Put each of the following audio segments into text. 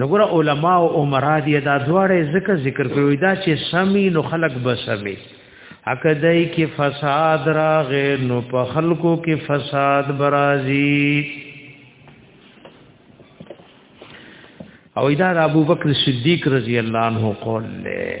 نګور علما او عمرا دی دا دواړه ذکر ذکر کوي دا چې سمي نو خلق بسمي اکدای کې فساد راغې نو په خلکو کې فساد برازي او دا ابو بکر صدیق رضی الله عنه قول له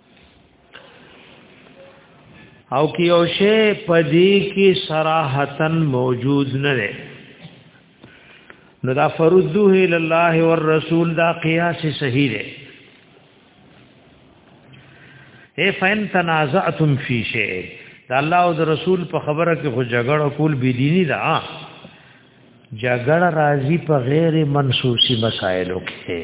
او کې یو شی پدې کې صراحتن موجود نه دی نو دا فردوه الی الله والرسول دا قیاس صحیح دی اے فین تنازعتم فی شیء دا الله او رسول په خبره کې خو جګړه کول بی دینی ده جګړه راځي په غیر منسوسی مسائلو کې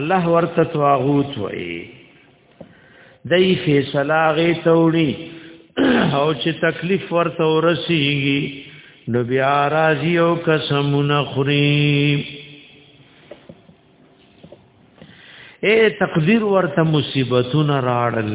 الله ورته تواغوت وای دای فیصله غي توړي او چې تکلیف ورته ورسیږي نو بیا راځي او قسمونه خوري اے تقدیر ورته مصیبتونه راړل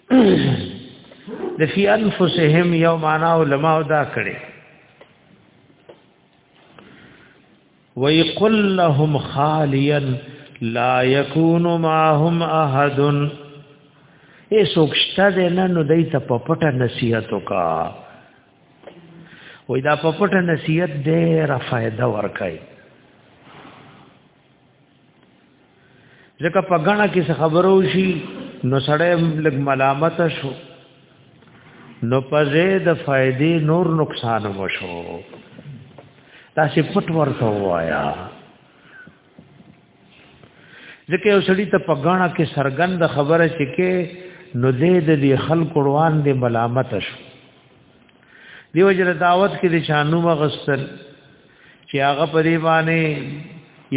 د فی انفسهم یو معنا علماء دا کړي وی قل لهم خالیا لا یکون معهم احد ای سوکشته ده نه نو دای ته په پټه نصیحت وکا وی دا په پټه نصیحت ډېره فائدہ ورکړي ځکه په غاڼه کې څه خبرو شي نو سړی لګ ملامت شو نو پځې د فائدې نور نقصان وشو تاسو پټ ورته وایا ځکه یو سړی ته په غاڼه کې سرګند خبره چې کې نو دې د دې خلکو روان دي ملامت شو دیو جره دعوت کې د شانو مغسل چې هغه په دی باندې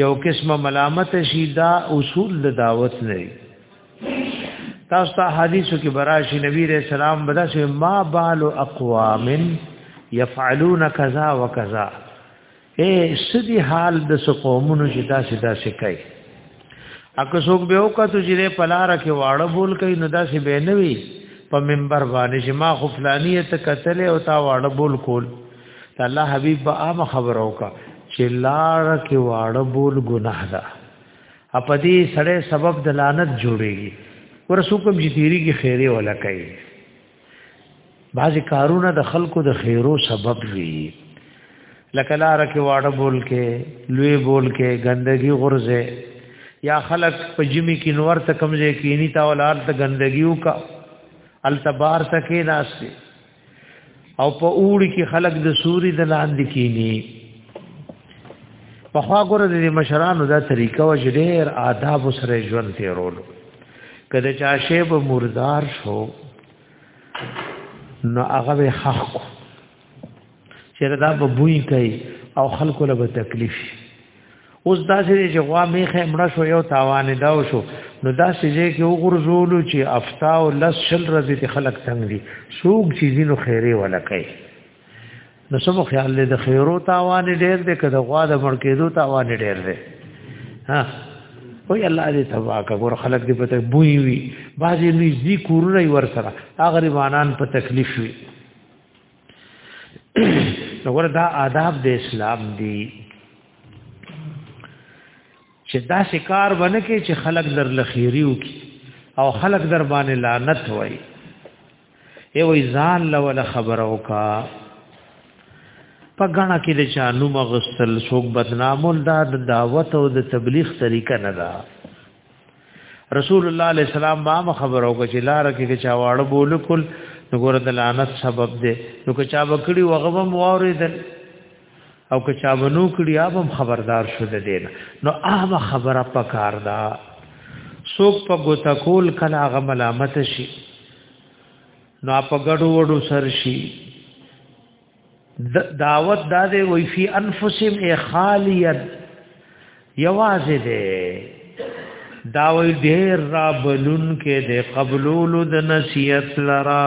یو قسمه ملامت شي دا اصول د دعوت نه تاسو ته حدیثو کې براشي نبی رسول سلام بدا چې ما بال اقوام يفعلون كذا وكذا اے سدي حال د سقومونو چې دا سدا شکای اکه څوک به وکړو چې په لار کې واړه بول کوي نو دا سی به نه وي په منبر باندې چې ما خو فلانی ته قتل او تا واړه بول کول ته الله حبیب به عام خبر وکا چې لار کې واړه بول ګناه ده اپدی سړی سبب د لعنت جوړيږي ورسوکم جتیری کی خیره ولا کوي بعضی کارونه د خلکو د خیرو سبب وي لکه لار کې واړه بول کې لوی بول کې ګندګي غرزه یا خلک په جمی کې نور ته کمزې کینی تا ولار ته ګندګیو کا التبار ته کې ناشته او په اوړي کې خلک د سوري د لاندې کینی په خوا ګره د مشرانو دا طریقه و چې ډېر آداب سره ژوند تیرولو کله چا شی به مردار شو نو هغه به خخ کو چیرې دا به بوی کوي او خلکو له تکلیف شي اوس دا چې غوا میخه مړه شو یو تاوان دا شو نو دا سجه کې وګرځولو چې افتا او لس شل رزي ته خلق تنګ دي سوق چیزینو خیره ولا کوي نو سمو خیال دې د خیرو تاوان ډېر دې کده غوا د مړ کېدو تاوان ډېر دې ها وای الله دې تبا کا ګور خلک دې پته بوئی وی بازي نږدې کورونه ور سره هغه ریوانان په تکلیف وی نو ور دا آداب د اسلام دی چې دا شکار ونه کې چې خلک در لخيري وکي او خلک در باندې لعنت وایي ای وای ځان لول خبر او کا په غاڼه کې د چانو مغسل څوک بدنامول دا د دعوت او د تبلیغ طریقه نه ده رسول الله علیه السلام ما خبر او چې لار کې چا واړه بولکل نو ګور د لعنت سبب دی نو که چا وکړي وغه مو اوریدل او که چا ونو کړی اوبم خبردار شو د دین نو هغه خبره پکار دا سوک په ګوتا کول کله هغه ملامت شي نو په ګډو وډو سر شي دعوت دا دی وی فی انفسهم اخالیت یوازې دی دا وی ډیر را بلون کې د قبولولو د نصیحت لرا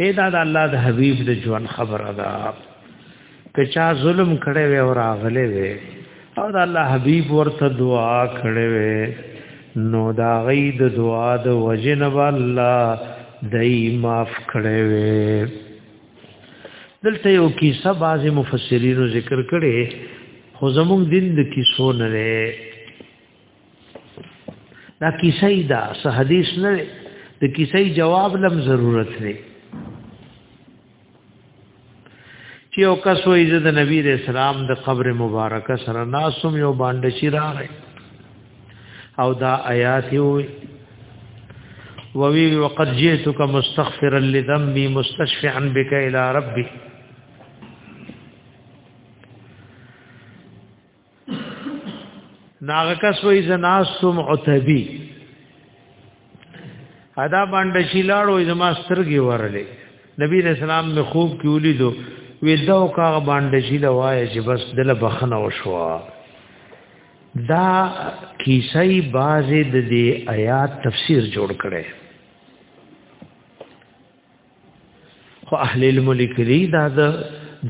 اے دا د الله د حبیب د ژوند خبره ده که چا ظلم کړي وي او راغلي وي او د الله حبیب ورته دعا کړي وي نو دا غي د دعا د وجن والله دای معاف کړي وي دلته یو کیسه بعض مفسرینو ذکر کړي خو زموږ دین د کیسو نه دا کیسه دا سه حدیث نه د کیسه جواب لم ضرورت دی چې او کس وې د نبی رسول سلام د قبر مبارکه سره ناسوم یو باندې شي راغی او دا آیات یو ووی وقد جئتك مستغفرا لذنبي مستشفعا بك الى ربي ناغه کس وې زناسم عتبی ادا باندې شیلاړو زما سترګې ورلې نبی رسول الله می خوب کې ولیدو وې دا او کا باندې شیلا وای چې بس دل بخنه وشوا دا کیسه ای بازه د دې آیات تفسیر جوړ کړي خو اهل علم لیکلی دا د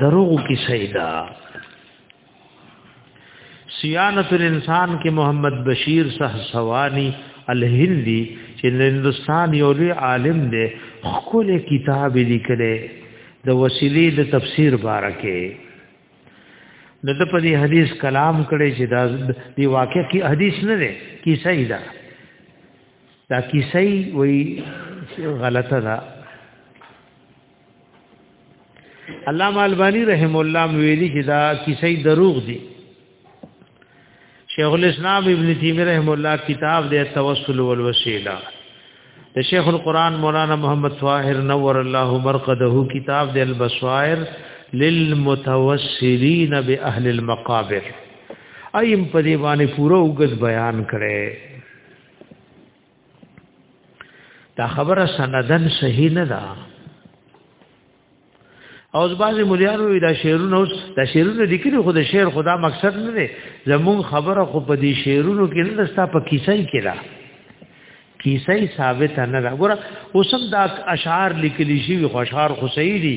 دروغو کی سیدا سیانت الانسان کې محمد بشیر صح سوانی الهندی چې هندستان یو لوی عالم دی خپل کتاب لیکلی د وسیلې د تفسیر بارکه د د په دې حدیث کلام کړي چې دا دی واقع کی حدیث نه دی کی صحیح ده دا کیسه وی غلطه ده علامه البانی رحم الله ویلي چې دا کیسه دروغ دي شیخ الاسلام ابن تیمیه رحم الله کتاب دی توسل والوسیله د شیخ القران مولانا محمد طاهر نور الله مرقده کتاب دی البصائر للمتوسلین باهل المقابر ایم په دی باندې پوره وګد بیان کړي دا خبره سندن صحیح نه ده او ځباز مليانو دا شعرونه اوس دا شعرونه لیکلي خو د شعر خدا مقصد نه دی زمون خبره خو په دې شعرونو کې نه ستا په کیسه کې را کیسه ثابت نه را ګور اوس دا اشعار لیکلي شي خو اشعار خو صحیح دي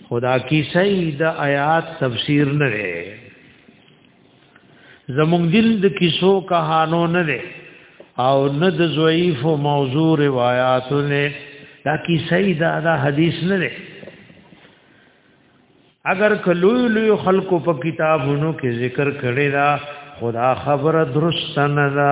خدا کی سید آیات تفسیر نه لري زمونږ دل د کیسو کہانو نه لري او نه د ضعیف او موضوع روایات نه دا کی سید دا حدیث نه لري اگر کلوی لوی خلقو په کتابونو کې ذکر کړي دا خدا خبره درست نه ده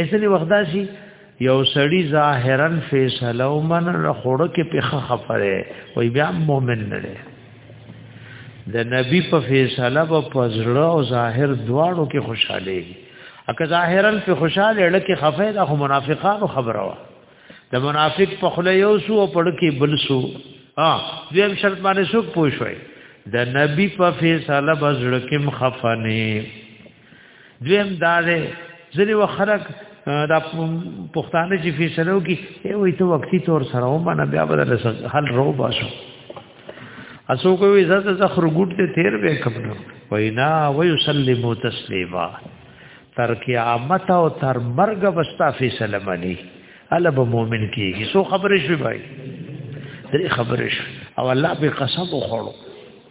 ایسنی وخت داسي یو سړی ظاهرا فیصله او من خوړه کې په خفره وي بیا مؤمن نه دی د نبی په فیصله په پزړه او ظاهر دواړو کې خوشاله دي اګه ظاهرا په خوشاله اړه کې خفه ده خو منافقانو خبره وا د منافق په خله یو سو او پړ کې بل سو ها دیم شرط باندې څوک پوښوي د نبی په فیصله بزړه کې مخفنه دویم دا دی ځلې وخرک دا پښتانه چې فیصلو کې ای وې ته وقتی تور سره و باندې بیا به درسه حل رو باسو اسو کوي عزت زخر ګډ ته تیر به کپنو وینا ويسلم تسلیما تر قیامت او تر مرګ بستا فیصله منی الله به مؤمن کیږي سو خبرې شوی بھائی درې خبرې شو او الله به قسم وخورو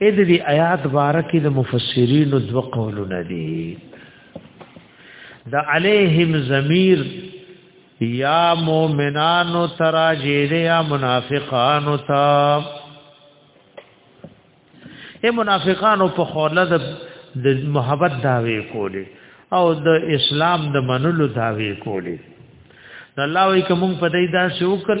اې د دې آیات بارکې د مفسرین دو قولونه دي د علیهم ضمیر یا مومنانو تراجی دی یا منافقانو تا اے منافقانو په خوله د د محبت داوی کولی او د اسلام د منلو داوی کولی الله وی کوم په دې دا شوکل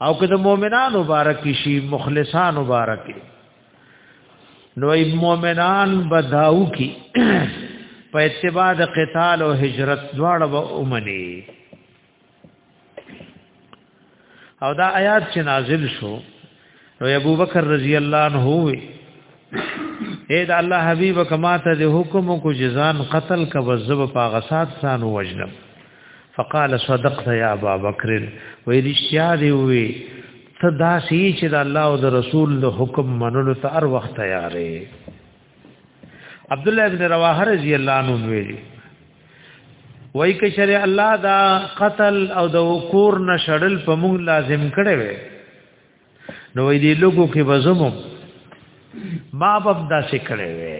او که د مؤمنان مبارک شي مخلصان مبارک نو ای مؤمنان بداو کی په اتباع د قتال او هجرت دواړه به اومني او دا آیات چې نازل شو نو ابو بکر رضی الله عنه وی اے دا الله حبیب کما ته د حکم کو جزان قتل کا وزب پاغسات سان وجنم فقال صدقت یا ابا بکر وی رشیا دی وی ته دا سی چې د الله او د رسول د حکم منلو ته هر وخت تیارې عبد الله ابن رواحه رضی الله عنه ویلي وای ک شرع الله دا قتل او د کور نشړل په موږ لازم کړي وي نو وی دی لوګو کې بزمو ما باب دا سکړې وې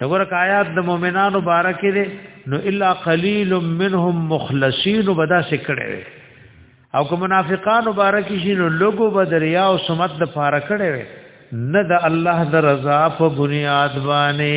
نو ورک آیات د مؤمنانو بارک دي نو الا قليل منهم مخلصين بدا سکړې وې او کوم منافقانو بارک شي نو لوګو بدریا او سمت د پاره کړې وې نه د الله د رضا په بنیاد باندې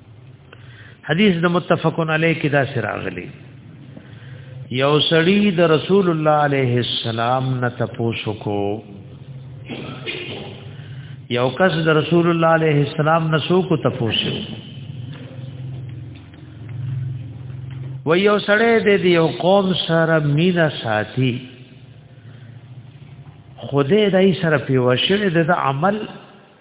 حدیث د متفقن علی کې دا سره غلی یو سړی د رسول الله علیه السلام نه تاسو کو یو کس د رسول الله علیه السلام نه سو کو تاسو و یو سړی د یو قوم سره مینا ساتي خدای دای سره پیوښل د عمل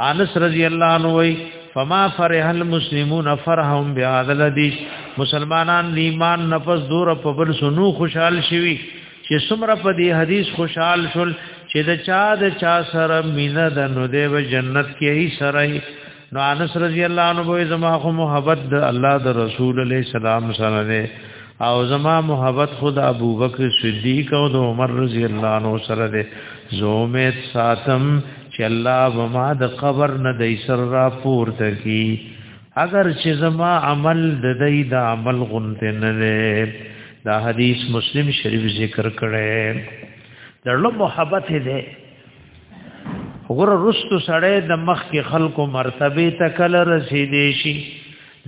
انس رضی الله عنه وی فما فرح المسلمون فرحهم بهذا الذي مسلمانان ایمان نفس دور په بل سنو خوشحال شوي چې څومره په دې حدیث خوشحال شول چې د چا د چا سره مینه د نو دی به جنت کې هي سره نو انس رضی الله عنه زما خو محبت د الله د رسول علیه السلام سره او زما محبت خود ابو بکر صدیق او د عمر رضی الله عنه سره ده زومت ساتم چې الله وما د قبر نه د سر را پورته کی اگر چې زما عمل د دې د عمل غنته نه ده دا حدیث مسلم شریف ذکر کړي درلو محبت ده وګوره رستو سړی د مخ کې خلکو مرتبه ته کله رسیدې شي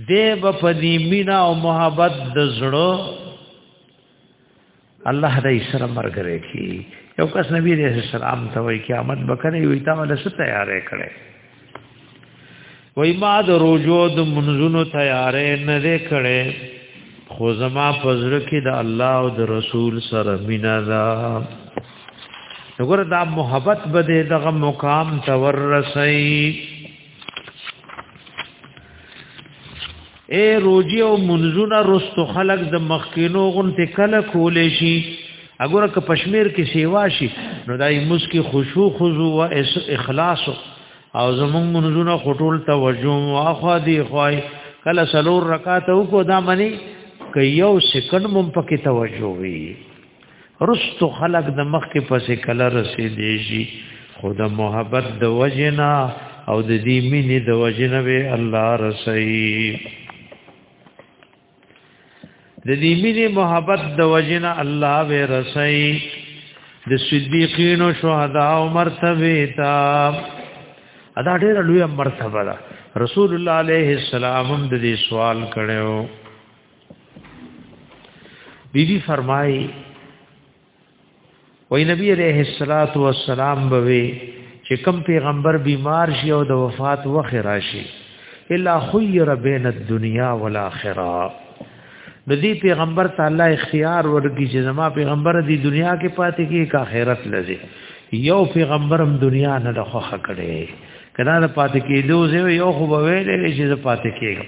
دیب په دی مینا او محبت د زړه الله دې سره مرګره کی یو کس نبی دې سلام ته وای قیامت بکره وی تا ول څه تیارې کړي وای ما د روزو د منځونو تیارې نه دې کړي خو زما پزر کې د الله او د رسول سره مینا ده وګوره دا محبت به دغه مقام تورسي اے روجی او منزونه رستو خلق د مخکینو غونته کله کولې شي اګوره که پښمیر کې سیوا شي نو دای مسکی خشوع خضوع او اخلاص او زمون منزونه خټول توجه واخوا دی خوای کله سلور رکعات وکړو دا منی که یو سکند مم پکې توجه وي رستو خلق د مخ کې پسې کله رسې دیږي خود محبت د وجنا او د دې مینې د وجنا به الله رسي د دې مینې محبت د وجنا الله به رسي د صدیقین او شهدا او مرتبه تا ادا ډېر لوی مرتبه ده رسول الله عليه السلام هم د دې سوال کړو بی بی فرمای وای نبی علیہ الصلات والسلام بوي چې کم پیغمبر بیمار شي او د وفات وخت راشي الا خیر بین الدنیا والاخره د دې پیغمبر تعالی اختیار ورګي چې زما پیغمبر دی دنیا کې پاتې کې کا خیرت لږي یو پیغمبرم دنیا نه د خوخه کړي کله د پاتې کېدو زه یو خو به ویلې چې زه پاتې کېږم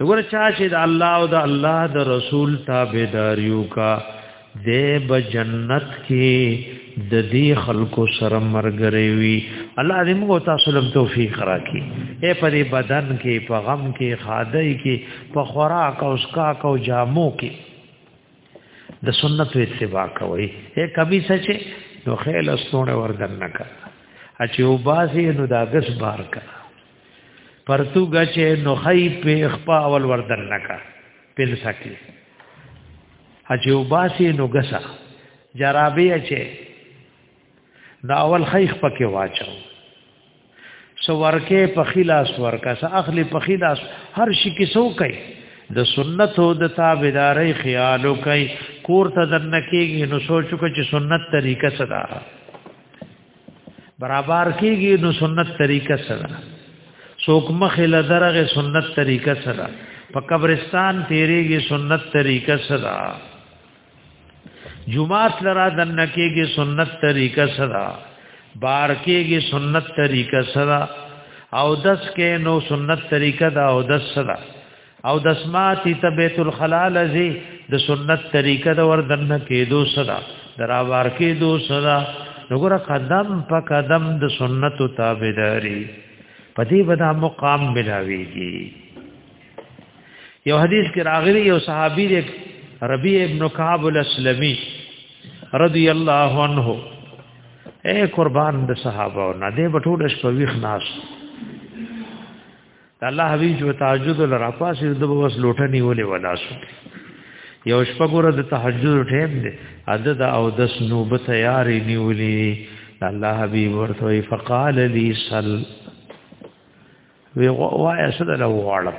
وګوره چا چې د الله او د الله د رسول تابعداریو کا د به جنت کې د دې خلکو سره مرګري وي الله دې موږ تاسو له توفیق راکړي اے په دې بدن کې په غم کې خادای کې په خوراک او اسکا کو جامو کې د سنت اتباع کوي اے کبي سچ نو خیل استونه وردن نکا اچي او باسي نو داګس بار کا پرتو گچه نخی پی اخپا اول وردن نکا پل سکی اچه باسی نو گسا جرابی اچه نو اول خیخ پکی واچاو سورکه پخیلاس ورکا سا اخلی پخیلاس هر شی کسو کئی د سنت او د تابعداري خیالو کوي کور ته دنه کېږي نو سوچو چې سنت طریقه صدا برابر کیږي نو سنت طریقه سره څوک مخې له درغه سنت طریقه سره په قبرستان تیریږي سنت طریقه سره جمعات لرا دن کېږي سنت طریقه سره بار کېږي سنت طریقه سره او دس کې نو سنت طریقه دا او دس سره او د سماتی ته بیت الخلا لذي د سنت طریقه د وردن کېدو سره دراوار کېدو سره وګوره قدم په قدم د سنت تابعداري پدې بدا مقام ملاويږي یو حدیث کې راغلی یو صحابي دی ربيع ابن كعب الاسلمي رضی الله عنه اے قربان د صحابه نه دې بټول شپويخ ناس الله حبیب جو تهجد لراپاس د بوس لوټنی ولې ولا شو یو شپه ګوره د تهجد ټیم دی عدد او دس نوب تیاری نیولې الله حبیب ورته فقال لي صل وی وایا صد له وړم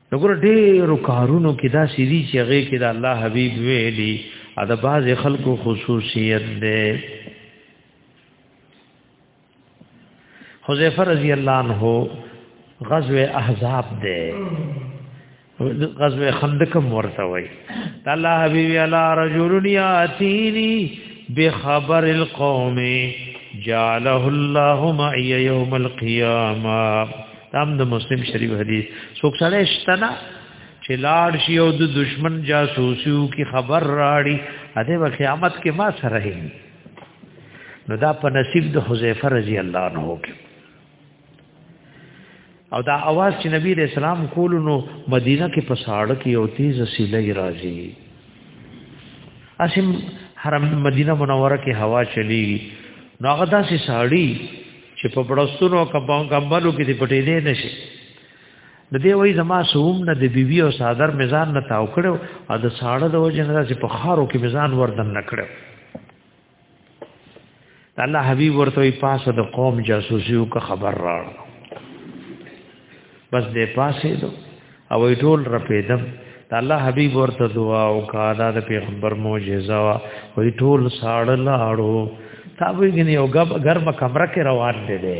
نګور ډېرو کارونو کې دا سړي چې هغه کې دا الله حبيب ویلي ا د باز خلکو خصوصیت ده حذیفه رضی الله عنه غزوه احزاب ده غزوه خندق ورته وای الله حبیب علی رجل یاتینی بخبر القوم جعله الله معي يوم القيامه تام د مسلم شریف حدیث څوک سره شتنا چې لاړ شي او د دشمن جاسوسیو کی خبر راړي اته په قیامت کې ما سره هي نو دا په نصیب د حذیفه رضی الله عنه کې او دا आवाज چې نبی رسول الله کول نو مدینه کې په ساړه کې یو تیز سیلې راځي اسیم حرم مدینه منوره کې هوا چلی نو هغه داسې ساړی چې په بړستونو کبان کمبلو کې دې پټې دې نشي د دې وای زما سوم نه د بیبي او صادر میزان نه تاو کړو او د ساړه د وجه نه چې په خارو کې میزان وردن نکړو الله حبیب ورته پاسه د قوم جاسوسیو کا خبر راړو بس دې پاسې دو او ټول رپیدم دا الله حبیب ورته دعا او کا دا د پیغمبر معجزه وا وی ټول ساړ لاړو تا وی غنی او غب غرب کمره کې روان دي دي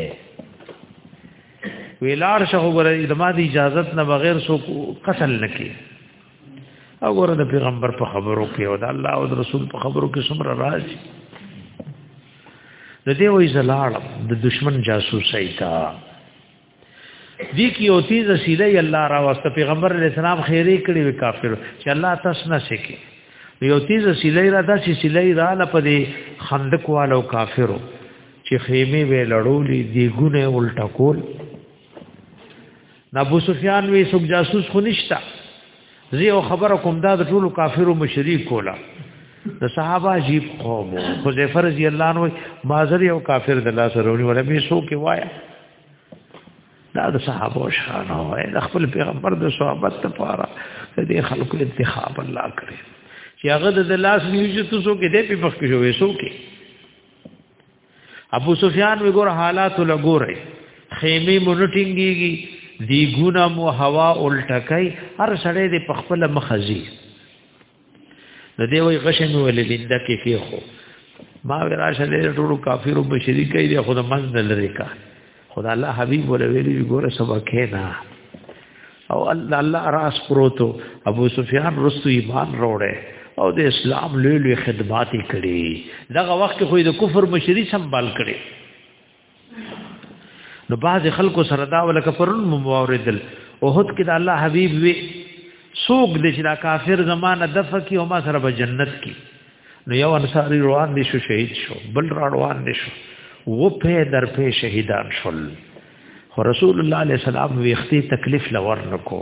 ویلار شغه غره د ما دی اجازه نه بغیر سو قتل نکي او غره د پیغمبر په خبرو کې او د الله او د رسول په خبرو کې څومره راځي د دې وې زلاړ د دشمن جاسوسي تا دې کې یو تیز سیده الله را واست پیغمبر علی السلام خیره کړی وی کافر چې الله تاسو نه شکی یو تیز سیده را دا چې سیده را نه پدې خندق والو کافرو چې خیمه وی لړولې دیګونه الټا کول ابو سفیان وی سب جاسوس خو نشتا زی او خبر کوم دا د ټولو کافرو مشرک کولا د صحابه عجیب قوم حذیفه رضی الله عنه مازری او کافر د الله سره ونی ولا می سو کې وایا دا د صحابه شان او د خپل پیغمبر د صحابت لپاره د دې خلکو انتخاب الله کړی چې هغه د لاس نیوځي تاسو کې دې په مخ کې جوړې سو کې ابو سفیان وګور حالات لګورې خیمه مونټینګيږي دی ګونه مو هوا الټکای هر سړی د خپل مخزي نو دی وای غشه مې ولې لنده کې کې خو ما راشه دې ټول کافرو په شریک دی خو د منځ نه لري کا خدا الله حبیب ولې ویلي ګوره سبا کې نه او الله الله راس پروتو ابو سفیان رسو ایمان وروړي او د اسلام لوی لوی خدمات کړي دغه وخت خو د کفر مشری سنبال کړي نو باز خلکو سره دا ولکه پرون مواردل اوهد کې د الله حبيب وی سوق د چې دا کافر زمانه دف کی او ما سره به جنت کی نو یو انصاری روان دي شو شهید شو بل روان دي شو و په در په شهیدان شول خو رسول الله عليه السلام ویختي تکلیف لور نکو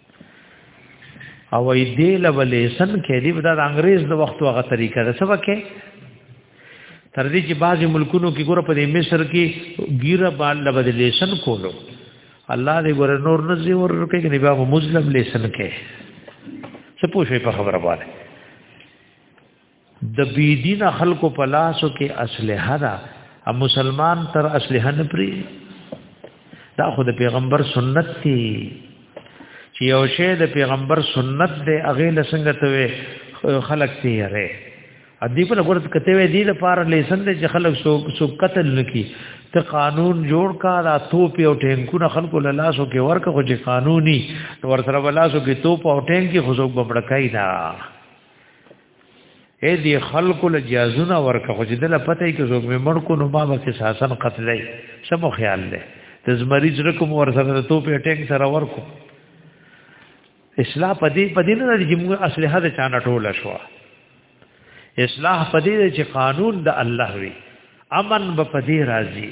او ای دې لولې سن کې دې بدا د انګريز د وخت هغه طریقه ده سبا کې تر دې چې بعضي ملکونو کې ګوره په مصر کې ګیره بال لبدې لیسن کولو الله دې ګوره نور نه زی ور کې نه بیا مسلم لیسن کې څه پوښې په خبره باندې د بيدین خلکو په لاسو کې اسلحه ده ا مسلمان تر اسلحه نه پری دا خو د پیغمبر سنت دی چې یو شی د پیغمبر سنت دی اغه لسنګ ته خلق تی یاره ا دې په لګور کته وی دی د پار لیسن دی چې خلق سو سو قتل نکی ته قانون جوړ کا دا توپ او ټینکونه خلکو له لاسو کې ورکه خو چې قانوني ور سره لاسو کې توپ او ټینکی خو زوګ ببړکای دا اے دی خلق له جازونه ورکه خو چې دله پته کې زوګ مې مړ کو نو ما به ساسن قتلې سمو خیال له د زمری زرکم ور سره ته په ټینګ سره ورکو اصلاح پدې پدې نه د جمهور اصله د چانه ټوله شو اصلاح پدې چې قانون د الله وی امن به پدې راځي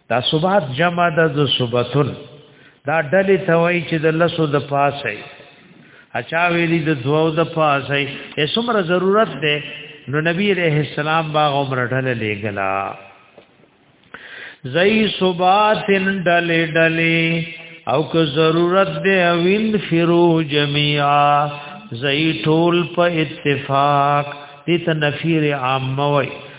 دا صبات جمع د ذو صبتن دا ډلې ته وای چې د لسو د پاسه اچا ویلی د دوو د پاسه یې څومره ضرورت ده نو نبی علیہ السلام باغ عمر ډلې لګلا زئی صباتن ډلې ډلې او که ضرورت ده وین فرو جميعا زئی ټول په اتفاق دې ته نفیر عام وای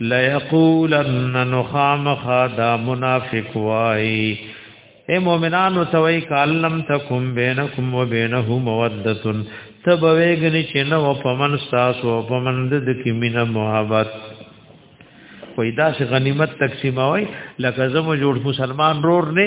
ليقولن نخامخ دا منافق وای اے مومنانو توي کالم تکم بینکم و بینه مودتن تب ویگنی چنه و پمن ساس و پمن دد کی مین محبت وای دا غنیمت تقسیموي لکه زمو جوړ مسلمان رور نه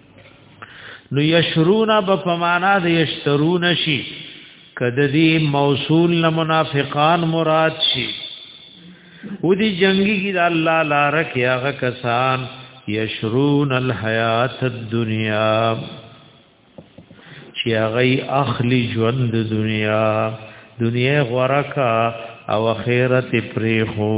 نو یشرونا به پمانا د یشترون شي کده دی موصول نه منافقان مراد شي و دي جنگي کی د الله لار کې هغه کسان یشرون الحیات الدنیا چې هغه اخلي ژوند دنیا دنیا غورکا او خیرت پریخو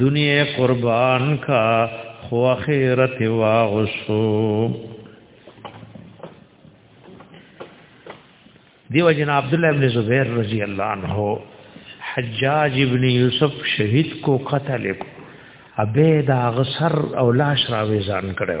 دنیا قربان کا خو اخرت واغسو دیو جن عبد الله ابن زبیر رضی الله عنه حجاج ابن یوسف شهید کو قتل کو ابه دا غسر او لاش راوي ځان کړو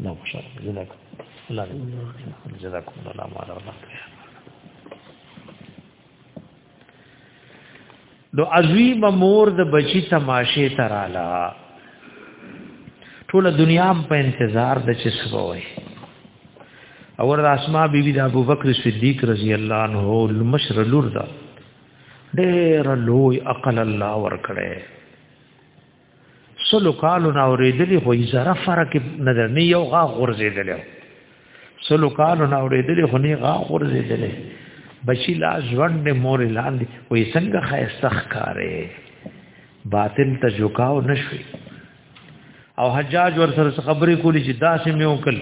لا خوشاله جزاکم الله جزاکم الله ما لا نو عظیم مور د بچی تماشه ترالا ټول دنیا هم په انتظار د چې سووي اور اسماء بیبی د ابوبکر صدیق رضی الله عنه المشر لور ده ډېر لوی عقل الله ورکړي سلو کالو نه اورېدلی خو یې زره فرق نه در نه یو غا غورځېدلی سلو کالو نه اورېدلی خو نه غا غورځېدلی بچی لا ژوند مور لاندې وې څنګه خایسته ښکارې باطل ته جوکاو نشوي او حجاج ور سره خبرې کولې چې داسې مې وکړ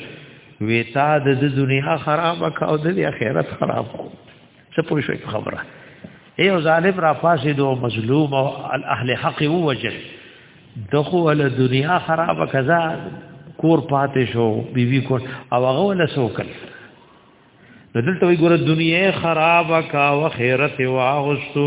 وې تا د دنیا خراب کا او د آخرت خراب کو څه پوه شوي خبره یو ظالم را فاسد او مظلوم او اهل حق او وجه دغه ول دنیا خراب کزا کور پاتې شو بیوی کور او هغه ول سوکل دلته وی ګور دنیا خراب کا او خیرت واغستو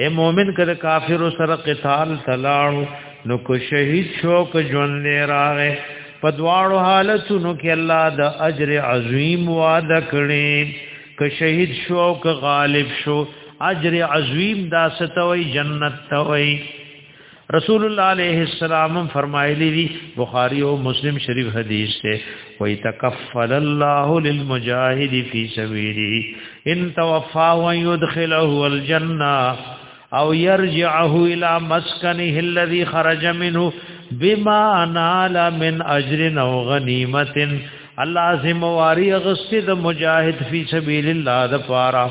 اے مومن کده کافر سره قتال تلاړو نو کو شهید شو کو ژوند راغې په دواړو حالتونو کې الله د اجر عظیم وعده کړي کو شهید شو کو غالب شو اجر عظیم دا ستوي جنت توي رسول الله علیه السلام فرمایلی دی بخاری او مسلم شریف حدیث ته وای تکفل الله للمجاهد فی سبیله ان توفى ويدخله الجنه او يرجعه الى مسكنه الذي خرج منه بما نال من اجر او غنیمت الله ذمہ واری غصه د مجاهد فی سبیل الله د پاره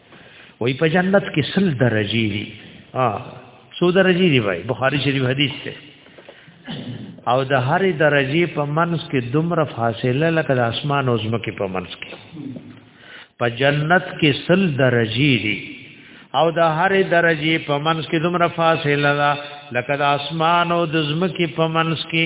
وای په جنت کې سل درجی دي ها سو درجی دی وای بخاری شریف حدیث ته او د هرې درجه په منځ کې دومره فاصله لکه د اسمان او زمکه په منځ کې په جنت کې سل درجه دي او د هرې درجه په منځ کې دومره فاصله لکه د اسمان او د زمکه په منځ کې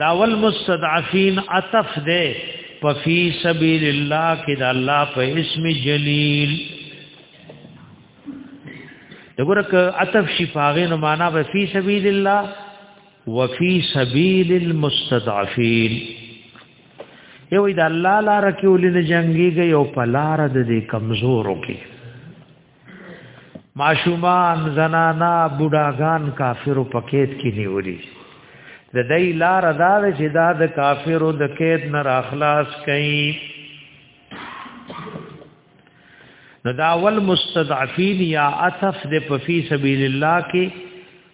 دا ول مستضعفین عطف ده په فی سبیل الله کې د الله په اسم جلیل دغه ک عطف شفاغه نو معنا به فی سبیل الله وفي سبيل المستضعفين یو د الله لار کې ولې جنگيږي او په لار د دې کمزورو کې ماشومان زنانا بوډاګان کافرو پکېت کې نیولي د دې لار دا چې دا د کافرو د کېد نه راخلاص کړي نو دا اول مستضعفین یا عطف د په فی سبیل الله کې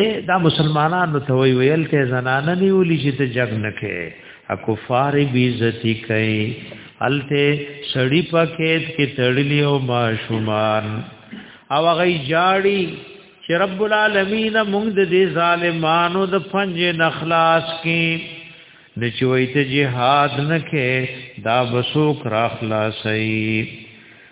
اے دا مسلمانانو ته وی ویل کې زنانه نیولې چې ته جګ نه کې اکفار بی عزتی کوي الته سړی پکېت کې تړلی او ماشومان او غي جاړي چې رب العالمین موږ د دې ظالمانو د پنج نخلاص کې د چوي ته jihad نه کې دا بسوک را خلاصي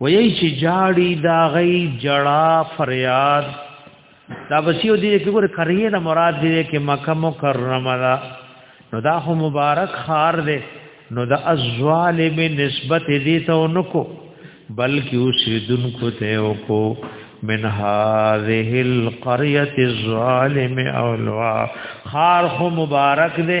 وایي چې جاړي دا غي جړا فریاد دا بسیو دې کې ګور کریه نه مراد دې کې مکه مکرمه دا نو دا خو مبارک خار دې نو دا الظالم نسبت دې ته ونکو بلکې اوسیدونکو ته وکو من هذه القريه الظالم اولوا خار خو مبارک دې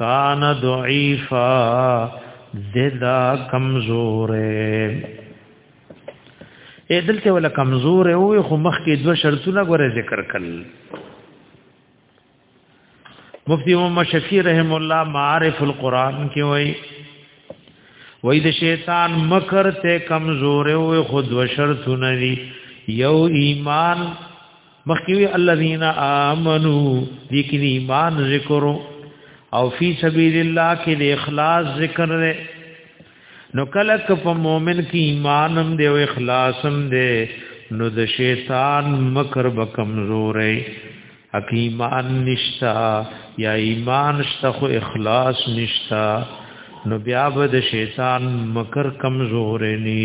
کان ضعیفا ددا کمزوره اې دلته ولا کمزور او خو مخ کې دوه شرطونه غوړې ذکر کړل مفتی محمد شفیع رحم الله معارف القرآن کې وای وای د شیطان مکر ته کمزور او خو دوه شرطونه دي یو ایمان مخکوی الذین آمنو لیکن ایمان ذکرو او فی سبیل الله کې د اخلاص ذکر لري نو کله ک په مؤمن کې ایمان هم دی او اخلاص هم دی نو د شیطان مکر به کمزورې حکیمان نشتا یا ایمان شته خو اخلاص نشتا نو بیا به د شیطان مکر کمزورې نی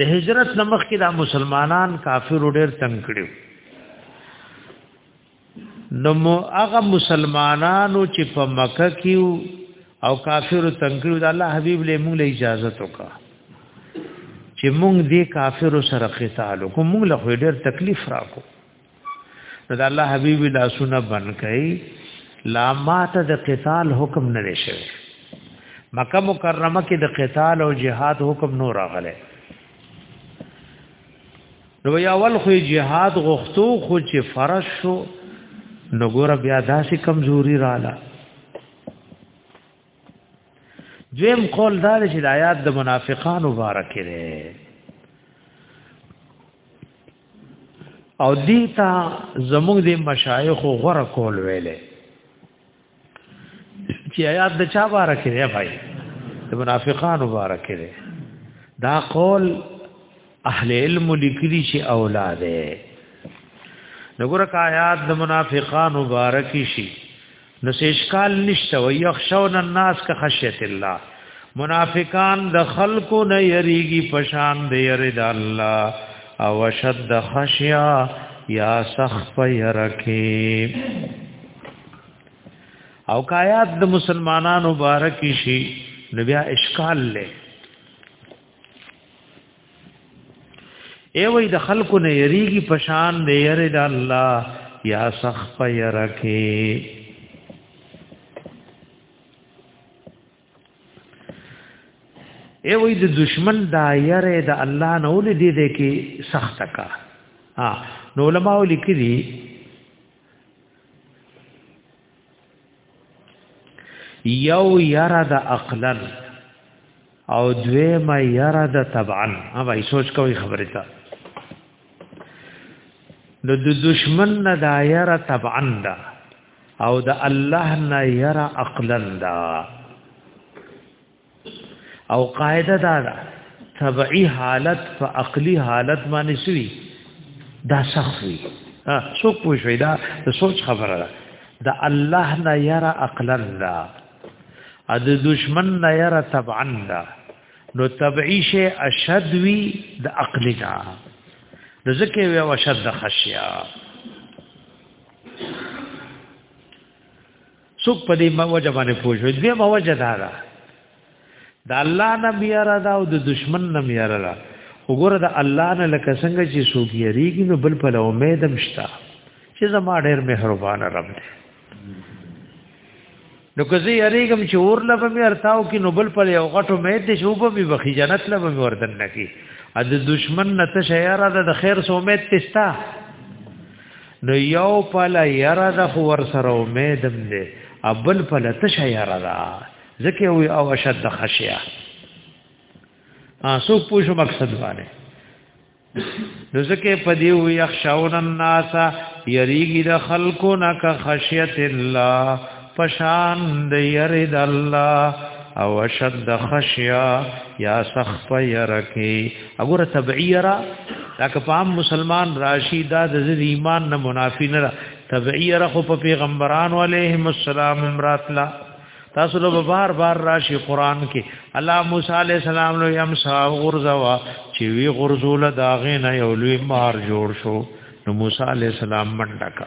د هجرت نمخ کې دا مسلمانان کافر ډېر تنگ کړو نو هغه مسلمانانو چې په مکه کې او کافر تنگ کړو د الله حبيب له موږ له اجازه توکا چې موږ دې کافر سره قتال وکړو موږ له ډېر تکلیف راکو نو د الله حبيب لا سونه بن کئ لا ماته د قتال حکم نه لشي مکه مکرمه کې د قتال او جهاد حکم نور راغله نو یا ول خو جهاد غختو خو چې فرض شو نو ګور بیا داسې کمزوري رااله دویم قول دا چې د آیات د منافقانو مبارک لري او دیتا زموږ د مشایخ غره کول ویلې چې آیات د چا باره کې دی بھائی د منافقانو باره کې دی دا قول اهل علم لیکلي چې اولاد دی نګور کا آیات د منافقانو باره کې شي نو سیشکال نشته و یخشون الناس که خشیت الله منافقان د خلکو نه یریږي پشان دی یری د الله او شد خشیا یا سخف یرکی او کایات د مسلمانانو مبارک شي نو بیا اشکال لې ای وای د خلکو نه یریږي پشان دی یری د الله یا سخ په یرکه ای وای د دشمن دا یری د الله نه ول دی دی کې سخت کا ها نو علماء لیکلي یو یرا د عقلا او دوی ما یرا د طبعا ها وای سوچ کوي خبره تا نو د دشمن نه د یرا طبعا دا او د الله نه یرا عقلا دا او قاعده دا ده طبعي حالت په عقلي حالت باندې سوي دا سخوي ها څو پوښوي دا د سوچ خبره ده د الله نه یرا عقلا لا ا د دشمن نه یرا طبعا لا نو طبعي شي اشد وي د عقل نه د ذکر وي او اشد خشیا څوک په دې وجه باندې پوه شو دې ما وجه دا ده د الله نه میاره دا او د دشمن نه میاره ده وګوره د الله نه لکه څنګه چې څوک یریږي نو بل په امید هم شته چې زما ډېر مهربان رب دی نو که زه یریږم چې اور لبه مې ارتاو کې نو بل په یو غټو امید دې شوبه مې بخي جنت لبه مې وردن نکي ا د دشمن نه ته شیاره ده د خیر سو امید تستا نو یو پل یرا د خو ور سره امیدم دی ابل پل تش یرا دا زکه وی او اشد خشیا اسو پوښو مقصد باندې نو زکه پدی وی یخشون الناس یریګی د خلقو نک خشیت الله پشان د يرد الله او شد خشیا یا سخف يرکی وګوره تبعیرا دا که پام مسلمان راشی دا د ایمان نه منافی نه تبعیرا خو په پیغمبران علیهم السلام امراتلا تاسو له بار بار راشي قران کې الله موسی عليه السلام له يم صاحب غرزوا چې وی غرزول داغه نه یو لوی مار جوړ شو نو موسی عليه السلام منډه کا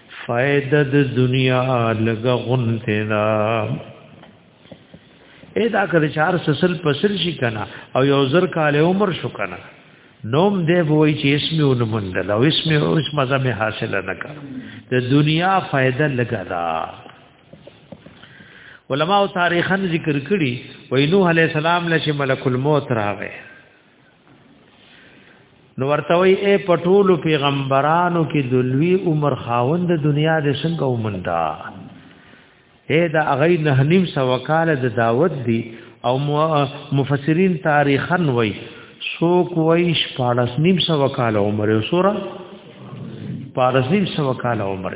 فائدہ د دنیا لګه غنته دا اې دا کړه چار سسل پسل شي کنه او یو زر کال عمر شو کنه نوم دی وای چې اسم او نمندل او اسم او اسم مزه حاصل نه کړ د دنیا فائدہ لګا دا علماء تاریخن ذکر کړي وای نوح علی السلام لشه ملک الموت راغی نو ورته وی اے پټول پیغمبرانو کې دلوی عمر خاوند دنیا د څنګه ومندا اے دا اغی نه نیم سو کال د دعوت دی او مفسرین تاریخا وی سوک وی شپارس نیم سو کال عمر او سورا پارس نیم سو کال عمر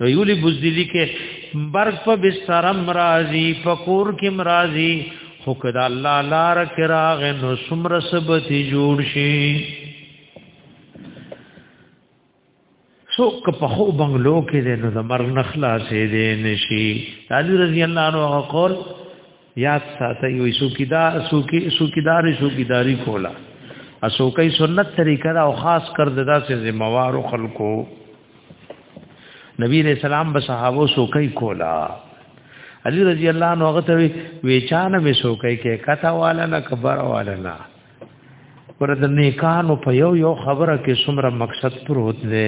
نو یولی بوزدلی کې برګ په بستر مرضی فقور کې مرضی خو کدا الله لار کې راغ نو سمر سبتی جوړ شي سو که په خو بنگلو کې دې نو د مرګ نخلا سي دې نشي علي رضی الله عنه قول یاد ساته یو سوکیدا سوکی سوکیدار سوکیداری کولا اسوکې سنت طریقه دا او خاص کر ددا سے ذمہ وارو خلکو نبی رسول الله به صحابه سوکې کولا علی رضی الله عنه هغه ته ویچانه به سوکې کې کته والا نه خبر والا نه پر د نیکانو په یو یو خبره کې څومره مقصد پروت دی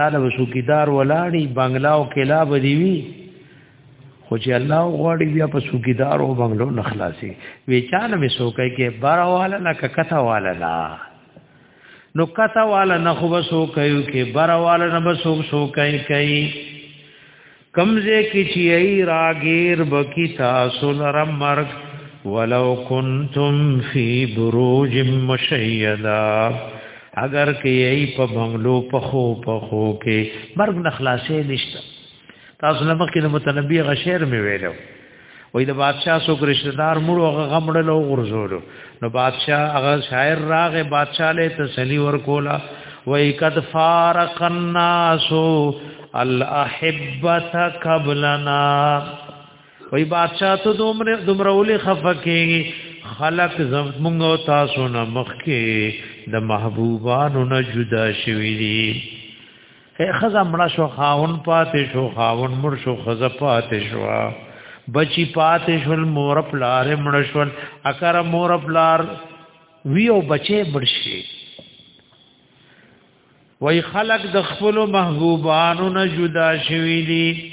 طالب سوکیدار ولاړی بنگلاو کلا بدیوی خو چې الله غواړي بیا په سوګیدار او بنگلو نه خلاصي ویچانه می سوکای کې بارواله نه ککته والا نه نو کته والا نه خو بسو کوي کې بارواله نه بسو سو کوي کوي کمزه کې چې ای راګیر بکی تاسو لرم مرګ ولو کنتم فی بروج مشیدا اگر کې ای په بنگلو په خو په خو کې مرګ نه خلاصې نشته تاسو نه مخکې د متنبی غشیر مې ویلو وې د بادشاہ سو کرشتدار مړو هغه غمړل او غرزولو نو بادشاہ هغه شاعر راغه بادشاہ له تسلی ورکولا وې قد فارق الناس الاحبه قبلنا وې بادشاہ ته دومره دومره ولي خفکه خلق زمونږ او تاسو نه مخکې د محبوبانو نه جدا شوی دي اے خزا مړه شو خاون پاتې شو خاون مړ شو خزا پاتې شو بچی پاتې شول مور پلار مړ شول اکر مور پلار وی او بچي مړ شي وای خلق د خپل محبوبانو نه جدا شوی دي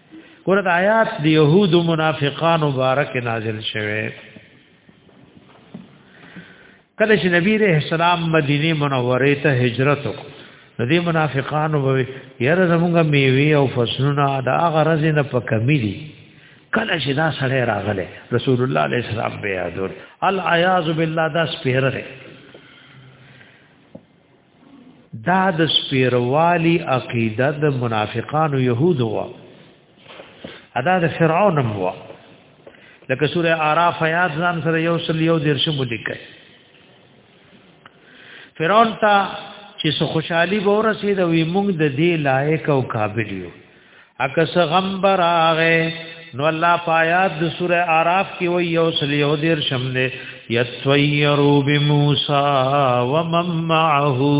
ګوره د آیات د يهود منافقان مبارک نازل شوه کله چې نبی رحم السلام مدینه منوره ته هجرت وکړ د دې منافقانو به یاره زمونږه میوي او فصلونه دا غرض نه په کمی دي کله چې دا سړی راغله رسول الله علیه السلام بیا دور الیاذ بالله دا سپیره دا د سپیروالی عقیده د منافقانو يهودو وا ادا د فرعون هم وا لکه سوره اعراف آیات ځان سره یو سل یو درشم ولیکه فرعون ته چې سو خوشحالي به ورسېد وي موږ د دې لایق او قابل یو اکس غمبر آغه نو الله پایات د سوره আরাف کې وی یو سلیو دیر شم دې یتویرو بموسی و مم معه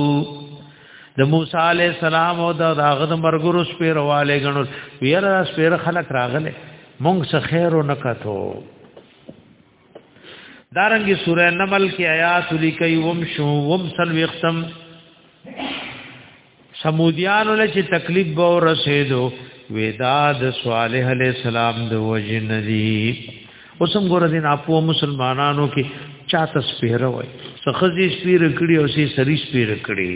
د موسی علی السلام او د راغد مرګرو سپیر والے غنو ویرا سپیر خلق راغله مونږ څه خیر نه کتو دارنګي سوره نمل کې آیات لیکي وم شو وم سلوختم سمودیان له چې تکلیف به رسیدو وداد صالح علی السلام د وجن دی اوسم ګور دین اپو مسلمانانو کې چاته سپیره وای سخزي سپیره کړی او سي سری سپیره کړی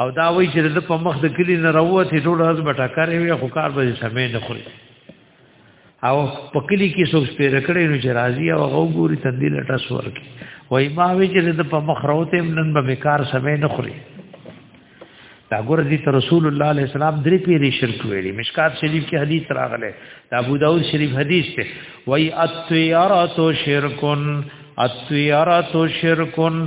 او دا وای چې د په مخ د کلی نه راوته ټول ورځ بټا کوي وي خو کار به سمې نه خوري او په کلی کې څوک سپیر کړي نو چې راضي او غوګوري تندیل ټس ورکي وای ما وی چې د په مخ راوته نن به کار سمې نه خوري دا ګور دي ته رسول الله عليه السلام درې پیری شرک ویلي مشکات شریف کې حدیث راغله دا ابو داود شریف حدیث ته وای اتیاراتو شرکن اتیاراتو شرکن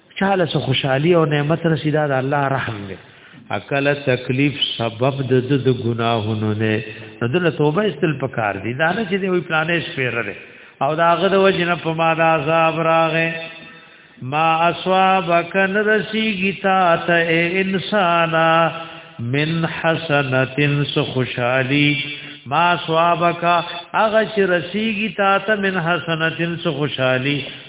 چاله سو خوشحالي او نعمت رسیدا د الله رحم دی اکل تکلیف سبب د د ګناهونو نه دل توبه استل پکار دي دا نه چې دی وی پلانې شپره او دا غد وجنه په ما د عذاب راغې ما اسوابک نرسیږي تا ته انسانا من حسنتن سو خوشحالی ما اسوابک اغه چې رسیږي تا ته من حسنتن سو خوشحالی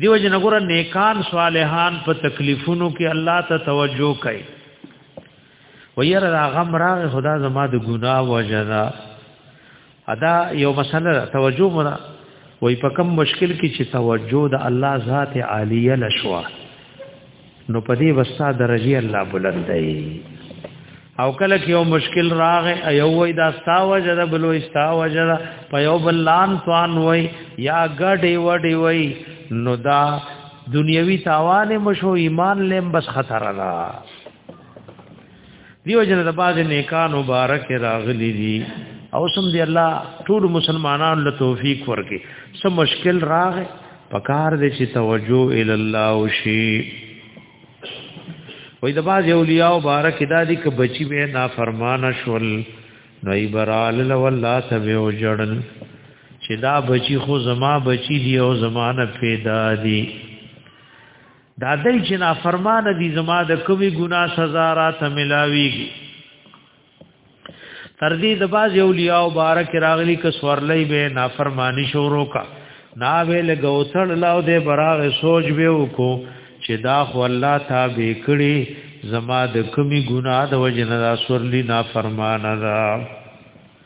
دیو جن ګور نیکان صالحان په تکلیفونو کې الله ته توجه کوي وير را غم را خدا زما د ګناه وجنا ادا یو مسله توجه مرا وای په کم مشکل کې چې توجه د الله ذات عالیه لشوا نو په دې وستا درجه الله بلند دی او کله کې یو مشکل راغې یو وای دا ستا وجه ده بل وای ستا وجه ده په یو بل لان توان وای یا ګډې وډې وای نو دا دنیوي تاوان مشو ایمان لم بس خطر را دیو جن د باز نیکان مبارک راغلی دي او سم دی الله ټول مسلمانانو له توفیق ورکي سم مشکل راغ پکار دې چې توجه ال الله او شي وې د باز اولیاء مبارک دا دي ک بچي به نافرمان شول نو ایبرال له الله تبه وجړل چې دا بچي خو زما بچي دی او زمانه پیدا دي دا دای چې نافرمان دي زما د کومي ګنا سزا را ته ملاويږي تر دې د باز اولیاء او بارک راغلی ک سورلې به نافرمانی شورو کا نا ویل غوتل لاو دې براغ سوچ به وکو چې دا خو الله تا به کړی زما د کومي ګنا د وجنه دا سورلی نافرمان را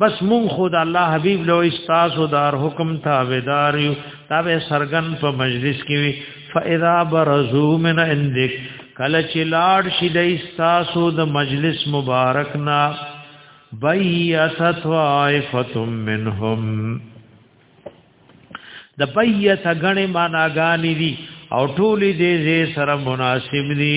بس مون خو د الله حبيب له استاسو دار حکم تابعدار یو تابع سرغن په مجلس کې وي فاذا برزو من عندك کله چې لاړ شي د استاسو د مجلس مبارک نا بيتت وائفه منهم د بيت غنې معناګانې دي او ټولې دې سره مناسب دي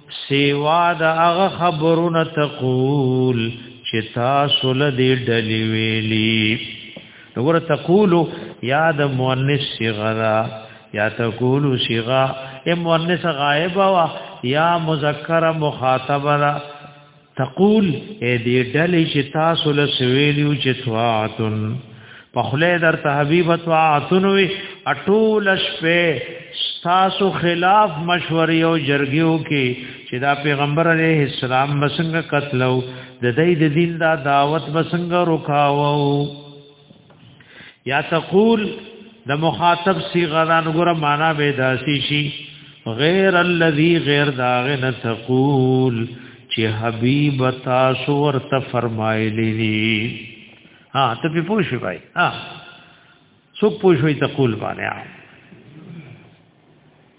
سیوا د هغه خبرونه تقول چې تاسو له دې ډلې ویلي نور تقول یا د مؤنث صغرا یا تقول صغا ام مؤنث غائب وا یا مذکر مخاطب را تقول اے دې ډلې چې تاسو له سویلیو چې طاعتن په خله در ته حبیب طاعتن وي اټول شپه تاسو خلاف مشورې او جرګیو کې چې دا پیغمبر علیه السلام مسنګ قتلو د دې د دین دا دعوت مسنګ رکاوو یا تقول د مخاطب صيغه دا نګره معنا به داسي شي غیر الذي غیر داغه نه تقول چې حبيب تاسو ورته فرمایلی دي ها ته په پوښي بھائی ها څوک پوښوي تقول باندې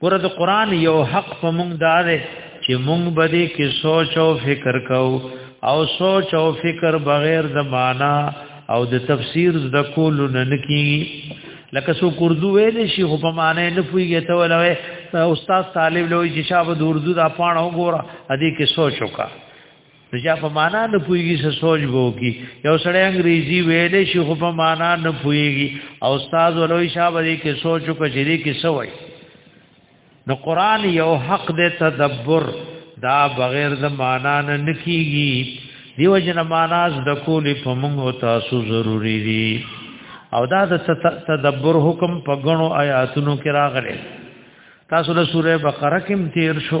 ګوره د قران یو حق په مونږ دا دی چې مونږ به دې کې سوچ او فکر کو او سوچ او فکر بغیر د معنا او د تفسیر د کول نه کی لکه سو کوردو ویل شي خو په معنی نه پويږي ته ولوي استاد طالب لوی چې شابه د اردو د پاڼه وګوره ادي کې سوچ وکړه نو چې په معنا نه پويږي څه سوچ وو کی یو سړی انګریزي ویلې شي خو په معنا نه پويږي او استاد ولوي شابه دې کې سوچ وکړي چې دې کې سوي نو قران یو حق دې تدبر دا بغیر د معنا نه نکیږي دیو جن معنا ز د کولې په موږ تاسو ضروری دي او دا د تدبر حکم په غنو آیاتونو کې راغلي تاسو له سوره بقره کې تیر شو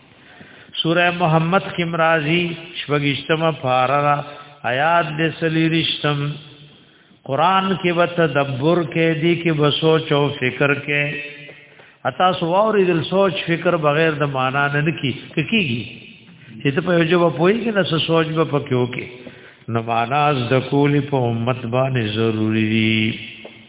سوره محمد کې مرাজি شپږشتمه پارا آیات د سلیریشتم قران کې به تدبر کې دي کې به سوچ او فکر کې اتا سووري دل سوچ فکر بغیر د معنا نه نکی کیږي چې ته په یو جواب پوي کې نه سوچ به پکې وکي نو معنا ز د کولی په امت باندې ضروری دي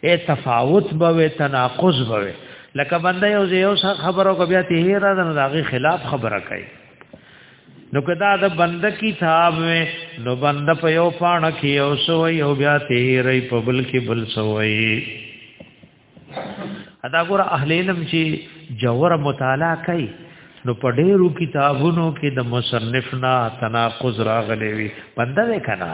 اے تفاوت به تناقض به لکه بنده یو یو خبرو کو بیا ته هیر نه دغه خلاف خبره کوي نو کدا د بنده کتاب میں نو بنده په یو پاڼه کې یو سو یو بیا ته هیر په بل کې بل سوئی ادا ګور اهل علم چې جوور مطالعه کوي نو په ډېرو کتابونو کې د مصنف نه تناقض راغلی وي بنده ده کنه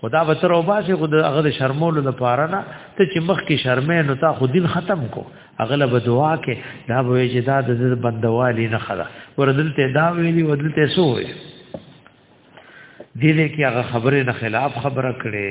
خدا به تر اوبا چې خود هغه د شرمولو د پاره نه ته چې مخ کې شرمې نو تا خو دین ختم کو اغلب دعا کې دا به چې دا د بندوالي نه خلا وردلته دا ویلي ودلته سو وي دې دې کې هغه خبره نه خلاف خبره کړي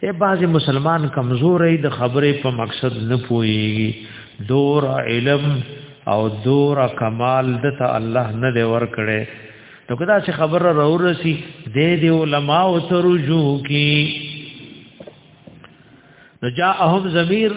اے بعض مسلمان کمزور ای د خبرې په مقصد نه پويږي دور علم او دور کمال د ته الله نه دی ور کړې نو کدا چې خبره راورسي د دې علماء او ترجو کی نو جاءهم ضمیر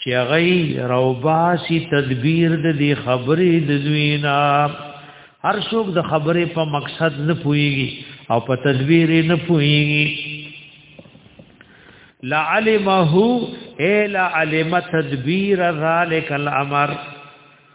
چې هغه روباسي تدبیر د دې خبرې د دوینا هر څوک د خبرې په مقصد نه پويږي او په تدبیر نه پويږي لعلمه الا علم تدبیر ذلک الامر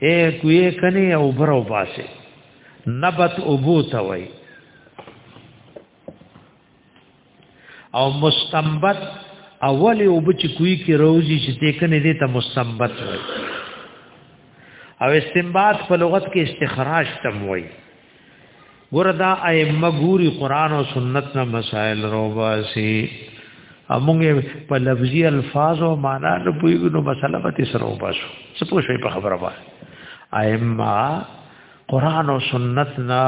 اے کوی کنی او برو باسه نبت ابو توي او مستنبت اولی او بچ کوی کی روزی چې تکنه دې ته مستنبت وای او استنباط په لغت کې استخراج تم وای ګور دا ائمه ګوري قران او سنت نه مسائل روباسي امونږ په لفظي الفاظ او معنا نه پوهیږو نو مسله به سره وباسو څه پوه شي په خبره باندې ائمه قران او سنت نه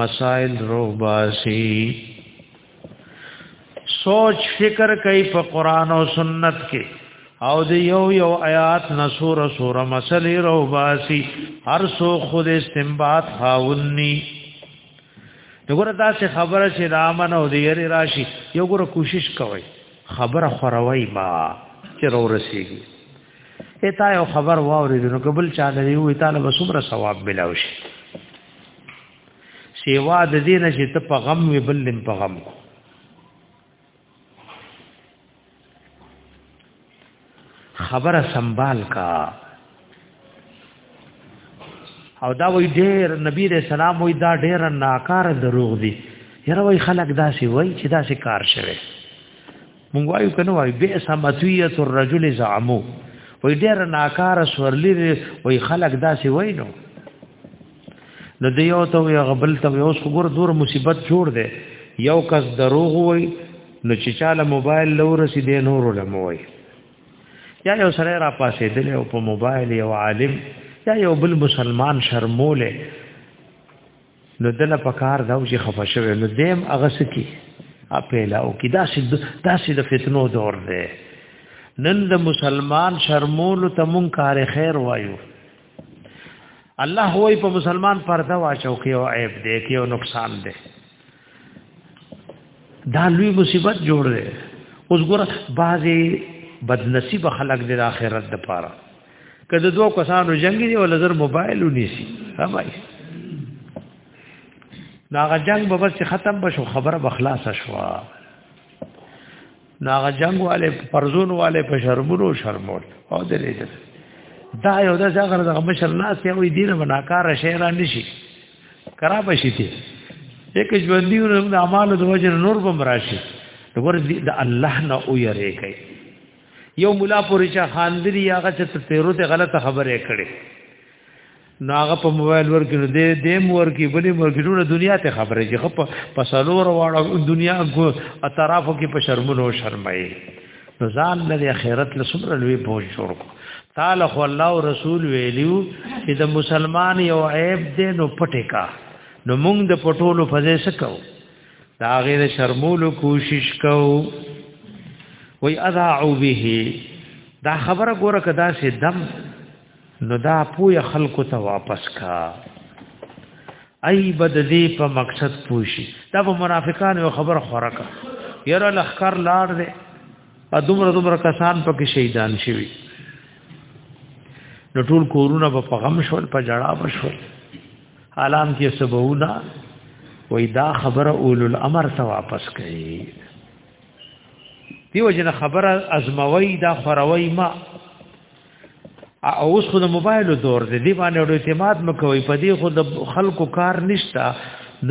مسائل روباسي سوچ فکر کوي په قران او سنت کې او د یو یو آیات نسور سور مسلې رو باسي هر سو خود استنباط خاوني دغه دا څه خبره چې رامن او د یری راشي یو ګره کوشش کوي خبره خوروي ما چې رو رسیږي اته یو خبر واورې نو قبل چا دی وي طالب سمره ثواب ملاوي سیوا د دې نه چې ته په غم وي بل په غم کو خبره سنبال کا او دا وای ډیر نبی رسول الله وای دا ډیر ناکار دروغ دی یره وای خلک دا سی وای چې دا سی کار شوه مونږ وایو کنه وای به سمتویه الرجل زعمو وای ډیر ناکار سورلی وای خلک دا سی وای نو نو دی یو ته یو غبل ته یو صبر دور مصیبت جوړ دی یو کس دروغ وای نو چې چاله موبایل لور سي دی نور لموي یا یو سره را پاسې دی او په موبایل یو عالم یا یو بل مسلمان شرموله نو دله پکار دا چې خفه شوی نو دیم هغه سکی اپیلا او کی داسې داسې د فتنو دور دی نن د مسلمان شرمول ته مون کار خیر وایو الله وای په مسلمان پرده واچو کې او عیب دی کې او نقصان دی دا لوی مصیبت جوړ دی اوس ګور بعضی بدنصیب خلق د آخرت د پاره کله دوه کسانو جنگي دی ول زر موبایل ونیسی هاوای دا جنگ به بس ختم بشو خبره بخلاص شوه ناغه جنگ والے پرزون والے په شرمونو شرمول او د لیدل دا یو د ځګر د مشر ناس یو دینه بناکار شهر نشي کرا بشي ته یک ژوندۍ د اعمال د وجه نور بم راشي دغه د الله نه او یری کوي یو مولا پوری چا خاندلی هغه چې تیرو ته غلطه خبره کړي نو هغه په موبایل ورکې نو دې دې مور کې بلې مور کې ټول دنیا ته خبرې چې خپ په سلور واړه دنیا کو اطرافو کې په شرمونو شرمای نو ځان له اخرت له سمره لوی بوج جوړ کو تعالی خو الله او رسول ویلیو چې د مسلمان یو عیب دې نو پټه کا نو موږ د پټولو فزې سکو دا غیر شرمولو کوشش کو وی اذاعو به دا خبره ګوره کدا سي دم نو دا پویا خلکو ته واپس کا ای بد دې په مقصد پوشي دا په منافقان یو خبر خورکا یره لخر لاړ دې ا دومره دومره کسان پکې شهیدان شوي نو ټول کورونه په غم شول په جړا بشول عالم کې سبونا وای دا خبره اول الامر ته واپس کړي دیو جن خبره ازموي دا خوروي ما اوس خو د موبایل دور دی دی باندې ډېر اعتماد مکوي په دې خو د خلکو کار نشتا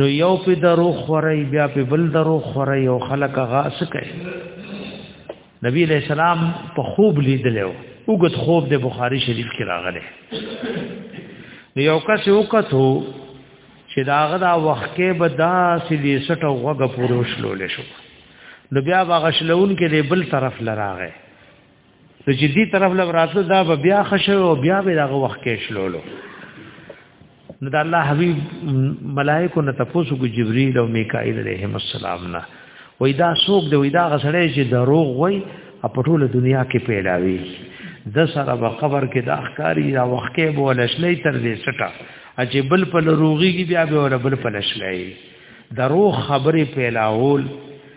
نو یو په درو خوري بیا په بل درو خوري او خلک غاس کوي نبی علیہ السلام په خوب لیدلو وګت خوب د بخاری شریف کې راغله نو یو کس وکړو چې داغه دا وخت کې به دا سړي سټو غوګه پوروش لول شو نو بیا باغشلون کې د بل طرف لراغه ته جدي طرف لور راتلو دا به بیا خشه او بیا به دغه وخت کې شلولو نو دا الله حبيب ملائکه نه تاسو کو جبريل او میکائیل علیهم السلام نه وای دا څوک دی وای دا غسړی چې دروغ وای په ټوله دنیا کې پیلاوي د سره په قبر کې د اخکاری دا وخت کې بوله شلې تر دې سټه چې بل په لروغي کې بیا به ولا بل په لشلې درو خبرې پیلاول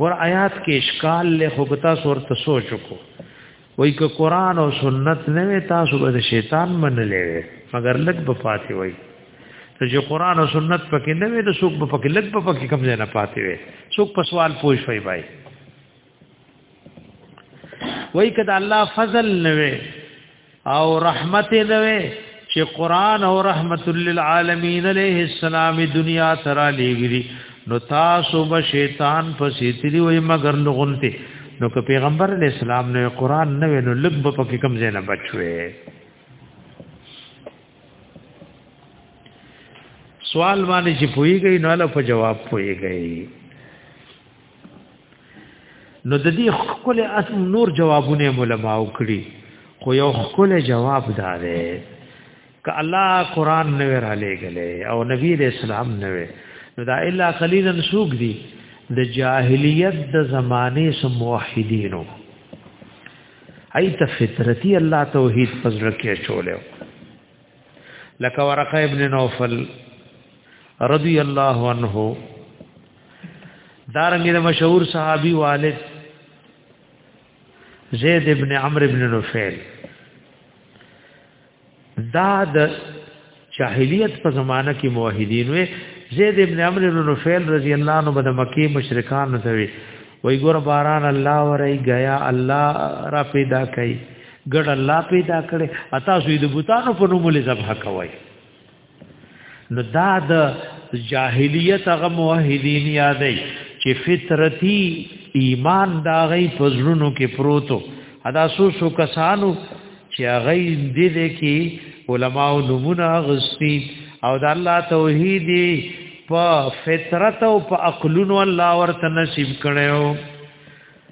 ور آیات کې اشکال له خو پتا سور ته سوچ کو وای ک قران او سنت نه وي تاسو به شیطان منلې وي مگر لګ به پاتې وای ته چې قران او سنت پکې نه وي د سوق په پکې لګ په پکې کم نه پاتې وي سوق په سوال پوښ وای بای وای ک د الله فضل نه وي او رحمت دوي چې قران او رحمت للعالمین علیه السلام دنیا ترا لګری نو تاسو به شیطان پسې تلی وي مگر لغونته نو که پیغمبر علی السلام نو قران نه وینو لګ په پکې کم زینه بچوي سوال باندې چې پويږي نو له په جواب پويږي نو د دې خپل اسم نور جوابونه علماء کړی خو یو خپل جواب دار ک الله قران نه را لېګلې او نبی دې اسلام نه وې نو دا الا قليلا سوق دي د جاهلیت د زمانه سم موحدینو ایت فطرتی الله توحید پزړ کې چولیو لکه ورقه ابن نوفل رضی الله عنه دارنګ د مشهور صحابي والد زید ابن عمرو ابن نفیل دا د جاهلیت په زمانہ کې موحدین وي زید ابن عمرو ابن نفیل رضی الله عنه د مکی مشرکان ته وي وای ګور باران الله ورای غیا الله را پیدا کړي ګډ الله پیدا کړي اتا سوی د بوتانو په نوم لزبح کوي نو دا د جاهلیت هغه موحدین یادای چې فطرتی ایمان دا غي پزړونو کې پروتو ادا سو سو کسانو چې هغه دې دې کې علما او نمونه غستی او د الله توحید په فطرت او په عقلونو الله ورته نصیب کړو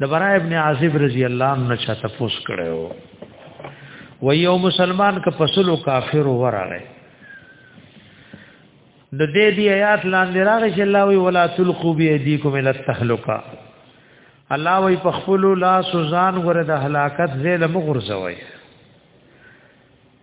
د برا ابن عازب رضی الله عنه چا تفوس کړو و یو مسلمان که پسلو کافر ورغه د دې دی آیات لاندې راغی چې الله وی ولا تلقوا بيديكم الى التهلكه الله وی په خپل لاس ځان غره د هلاکت زیل مغرزوي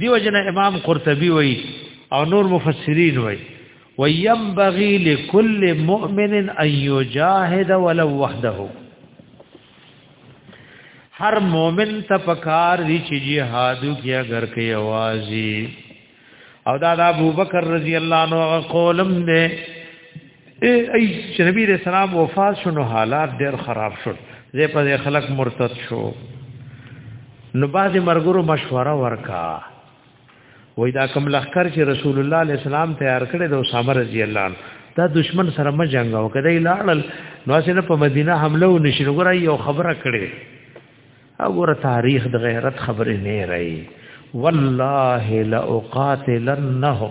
دیو جن امام قرطبی وای او نور مفسرین وای وينبغي لكل مؤمن ان يجاهد ولو وحده هر مؤمن ته پکار دی چې جهادو کې اگر کې اوازي او دا د ابوبکر رضی الله عنه قولم دی ای چې نبی رسول الله وفات شنو حالات ډېر خراب شول زه په خلک مرتد شو نو باز مرګرو مشوره ورکا وای دا کوم لخر چې رسول الله علیه السلام تیار کړی د اسامه رضی الله عنه دا دشمن سره ما جنگ او کده لاړل نو اسنه په مدینه حمله و نشره ګره یو خبره کړي او ګره تاریخ د غیرت خبره نه رہی والله لاقاتلنهم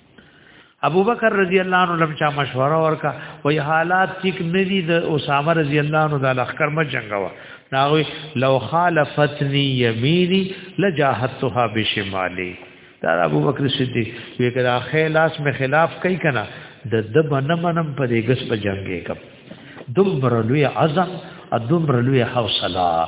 ابو بکر رضی الله عنه لم چا مشوره ورکا وی حالات ټیک ندی د اسامه رضی الله عنه د لخر ما جنگوا ناوی لو خالفتنی یمینی لجاهتها بشمالی دا ابو بکر صدیق وی کدا خلاص می خلاف کای کنا د دب نمنم په دې غس په جنگې کپ دمر لوی عزم ادمر لوی حوصله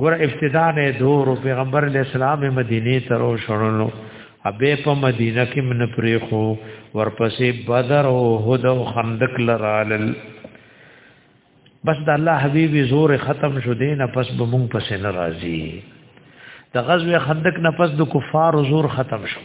ګور ابتدا نه دور پیغمبر اسلام مدینه تر شړلو ابه په مدینه کې من پرې خو ورپسې بدر او احد او خندق لرالل بس د الله حبیب زور ختم شو دین پس به مونږ پسې ناراضي د غزوه خندق نه پس د کفار زور ختم شو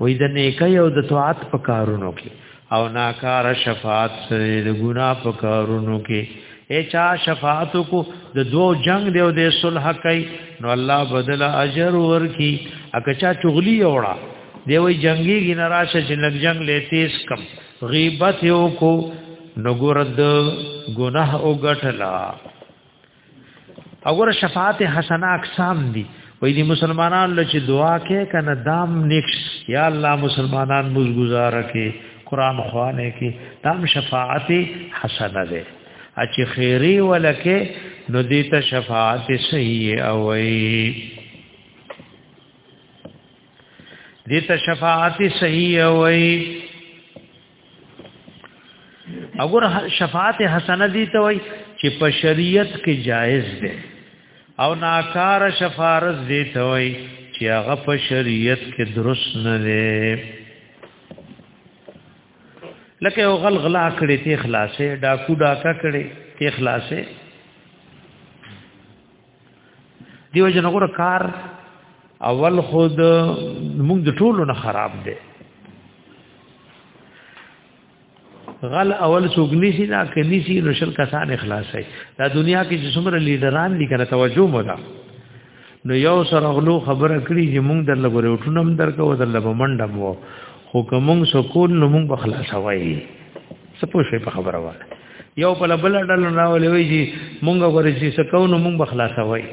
وې د نیکي او د طاعت په کارونو کې او ناکار شفاعت سره د ګنا په کارونو کې اے چا شفاعت کو د دو جنگ دیو د صلح کوي نو الله بدل اجر ورکی اکه چا چغلی اوړه دی وی جنگي گنراشه چې لګ جنگ لې تیز کم غیبت یو کو نګورد گناه او غټلا وګوره شفاعت حسنه اقسام دي وې دي مسلمانان لچ دعا کې کنه دام نیکس یا الله مسلمانان موږ گزاره کې قران خوانه کې دام شفاعت حسنه ده اچ خیری ولکه نو دې ته شفاعت صحیح او وي دې ته شفاعت صحیح او وي اگر شفاعت حسنه دي ته وای چې په شریعت کې جایز ده او ناکار شفارز دي ته وای چې هغه په شریعت کې درست نه ده لکه یو غل غلا کړي ته خلاصې ډاکو ډاکا کړي ته خلاصې دیو جن غره کار اول خود موږ د ټولو نه خراب دی غل اول سوګنی شي دا کني شي نو شل کسان اخلاص هي دا دنیا کې چې څومره لیډران دي کنه توجه مو ده نو یو سره غلو خبره کړی چې موږ در لګورې وټونم درکو در لبمنډم وو خو کوم سکون نو موږ بخلاص وایي څه پوه شوي په خبره وه یو په بل ډول نه ولې وی چې مونږ غوړي چې سکو نو مونږ بخلاصه وای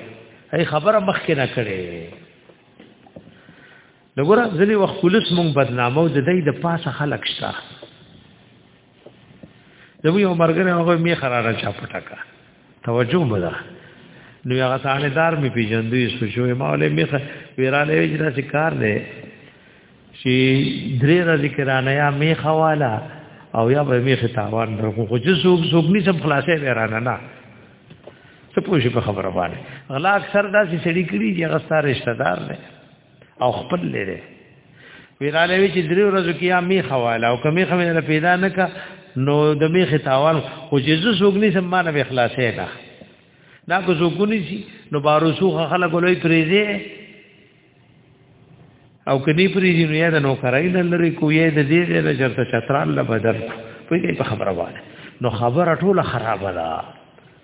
هي خبره مخ کې نه کړي لګوره ځلې وخت پولیس مونږ بدنامو د دې د پاسه خلک شته زموږ یو مرګره هغه می خراره چا پټکا توجه مده نو هغه ثانیدار می پیجندوی سوچو ما ولې میخه ویراله وی دا چې کار دی چې درې ورځې کرانه یا می خواله او یا به می ختاوان درکو خو چې سوق سوق ني سم خلاصې ویرانه نه څه پوښي په خبره باندې غلا اکثر دا چې سړی کړي چې هغه ستاره رشتہ دار دی او خپل لري ویراله وی چې درې ورځې کې یا می خواله او کمی خمه پیدا نه کا نو د می ختاوال خو جزو سوګنی سم ما نه اخلاصې نه دا کو سوګنی شي نو باروسوخه خلک ولوي پریزه او کدی پریزه نو یا د نو کرای نه لري کو یې د دې د چرته چتران له بدر په دې خبره وایي نو خبره ټوله خرابه ده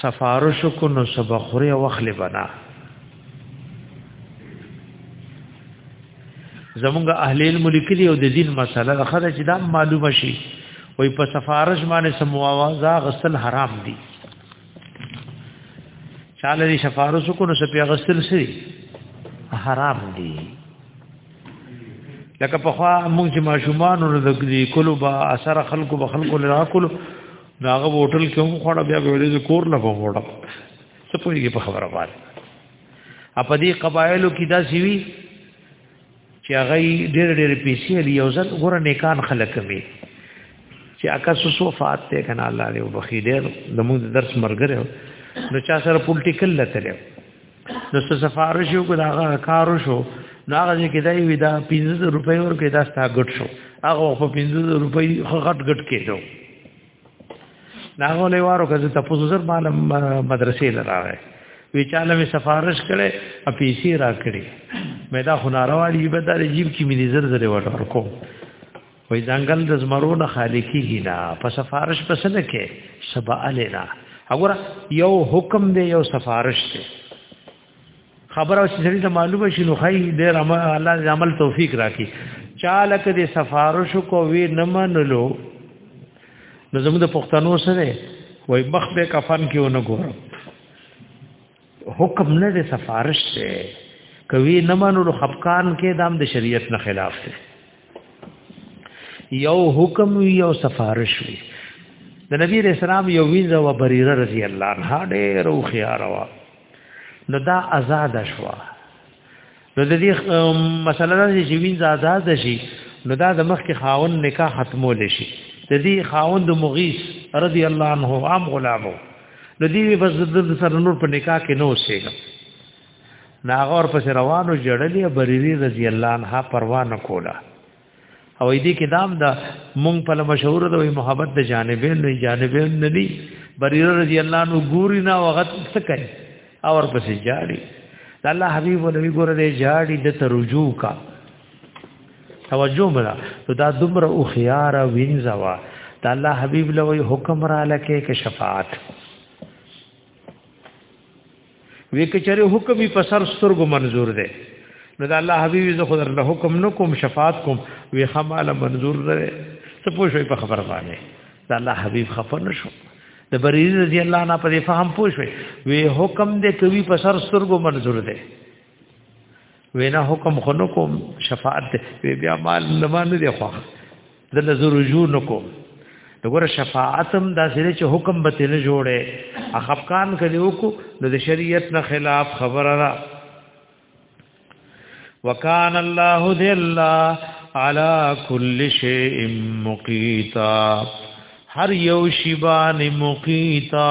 سفارش کو نو سبخوري وخل بنا زمونږ اهل علم لیکلي او د دین مسله خره چې دا معلومه شي وای په سفارش باندې سمواوازا غسل حرام دي چاله دي سفارش کو نو سپیا غسل سي حرام دي لکه په خوا موږ چې ماشومان نو د کلو با اثر خلکو به خلکو لرا کولو ناغه هوټل کې هم خوړه بیا به ورې کور نه په وړه څه پوهیږي په خبره باندې اپ دې قبایلو کې دا سیوی چې هغه ډېر ډېر پیسې لري یو ځل ګور نیکان خلک می چې اکا سوسو فات ته کنه الله دې وبخي ډېر د موږ درس مرګره نو چا سره پولټیکل لته نو څه سفارش یو کو دا کار شو نو هغه چې کدای وی دا 50 روپۍ ورکې دا ستا ګټ شو هغه په 50 روپۍ غټ ګټ کېدو ناغه لیوارو کزه تاسو زر مال مدرسې لراغه وی چاله می سفارش کړي ا پیسې را کړي مې دا خناروا دی به دا جیب کې مې زر زر ورکو وای ځنګل د زمرو نه خالی کیږي نه په سفارش پس نه کې سبا الینا وګوره یو حکم دی یو سفارش دی خبره چې سړي ته معلومه شي نو خی ډېر الله دې عمل توفیق راکړي چاله کې د سفارش کو وی نه منلو نو زموږ د پښتنو سره وای مخ به کفن کې ونه ګورم حکم نه دی سفارش دی کوي نه منو نو خفقان کې دام د شریعت نه خلاف دی یو حکم وی یو سفارش وی د نبی رسول الله یو وینځه و بریره رضی الله عنها ډېر او خيار وا نو دا آزاد شوه نو د دې مسله ده چې وینځ آزاد شي نو دا د مخ کې خاون نکاح ختمول شي د دې خاون د مغیث رضی الله عنه عام غلامو نو دی بس د سره نور په نکاح کې نو شيګم ناغور پس روانو جړلې بریری رضی الله عنها پروا نه کوله او دې کې دام دا مونږ په مشهور د محبت د جانبین نه جانبین نه دي بریره رضی الله نو ګوري نه وخت څه کوي او ورپسې جاړي الله حبیب نبی ګوره دې جاړي د ترجو کا توجه مرا نو دا دمر او خيار وینځوا د الله حبيب لوی حکم را لکه کې شفاعت وی کچره حکم په سر سترګو منظور ده نو دا الله حبیب زه خو درنه حکم نو کوم شفاعت کوم وی خماله منظور ده ته پوښوي په خبر باندې دا الله حبیب خفه نشو د بریز رضی الله نه په فهم پوښوي وی حکم دې کوي په سر سترګو منظور ده وینا حکم خنو کوم شفاعت وی بیا مال لمن دی خو د نظر رجوع نکو دغه شفاعتم دا سره چې حکم به تل جوړه اخفقان کړي وکړو نو د شریعت نه خلاف خبره را وکان الله ذل علی کل شیء مقیتا هر یو شی باندې مقیتا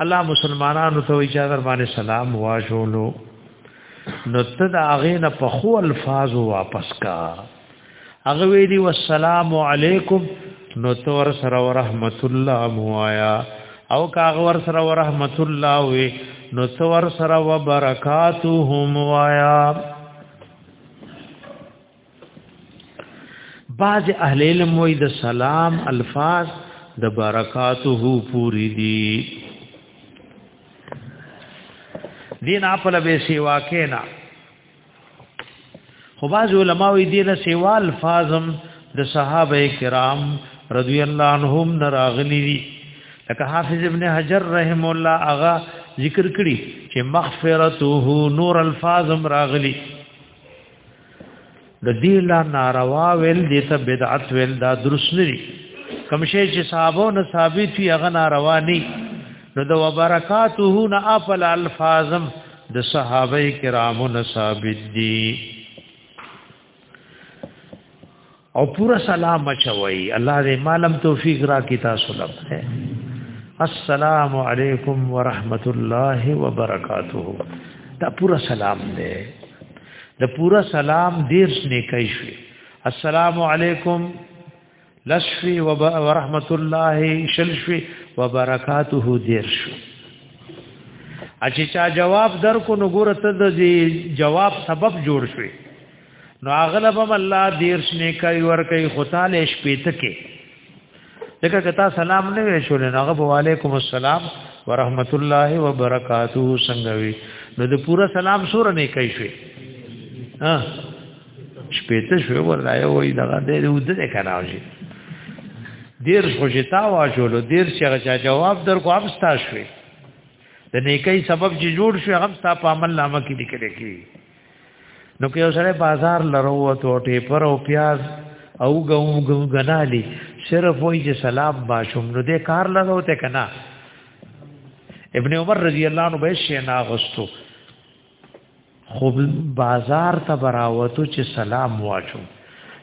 الله مسلمانانو ته چې در باندې سلام واجولو نو ته دا هغه نه په خو الفاظ واپس کا هغه ویلی والسلام علیکم نو تو ور سره ورحمت الله موایا او کاغه ور سره ورحمت الله وی نو تو ور سره وبرکاتهم وایا بعض اهل علم وای د سلام الفاظ د برکاته پوری دي دین خپل به سیوا کینا خو بعض علما وی دینه سیوا الفاظم د صحابه کرام رضی الله عنهم نراغلی دي لکه حافظ ابن حجر رحم الله اغا ذکر کړي چې مغفرته نور الفاظم راغلي د دې لا ناروا ویل دي ته بدعت ویل دا درست نه دي کوم شی چې صحابو نه ثابت وي هغه ناروا نه نو د وبرکاته نه افل الفاظم د صحابه کرامو نه ثابت دي او پورا سلام چوي الله دې مالم توفیق را کی تاسو لپاره السلام علیکم ورحمت الله وبرکاته دا پورا سلام دی د پورا سلام ډیر شنه کوي شي السلام علیکم لشفی ورحمت الله شلشفی وبرکاته دیر شو اچھا جواب در کو نګور ته د جواب سبب جوړ شوی نو اغلبم الله دیر شنه کوي ور کوي خدای شپې ته کې دغه کتا سلام نه وی شول نه غو علیکم السلام ورحمت الله وبرکاتہ څنګه وی نو د پورا سلام سور نه کوي شوی ها شپې ته شوی ورای وای دغه دې ود نه کراوږي دیر خوشتا واجول دیر شغه جواب در کو ابستا شوی د نیکي سبب چې جوړ شوی هغه ستا په عمل نامه کې لیکل کیږي نو که یو سره بازار لروت او ټیپر او پیاز او غوم غوم غنالی صرف وای چې سلام باشم نو دې کار لروت کنا ابن عمر رضی الله عنه به شي نا غستو خو بازار ته براوتو چې سلام واچو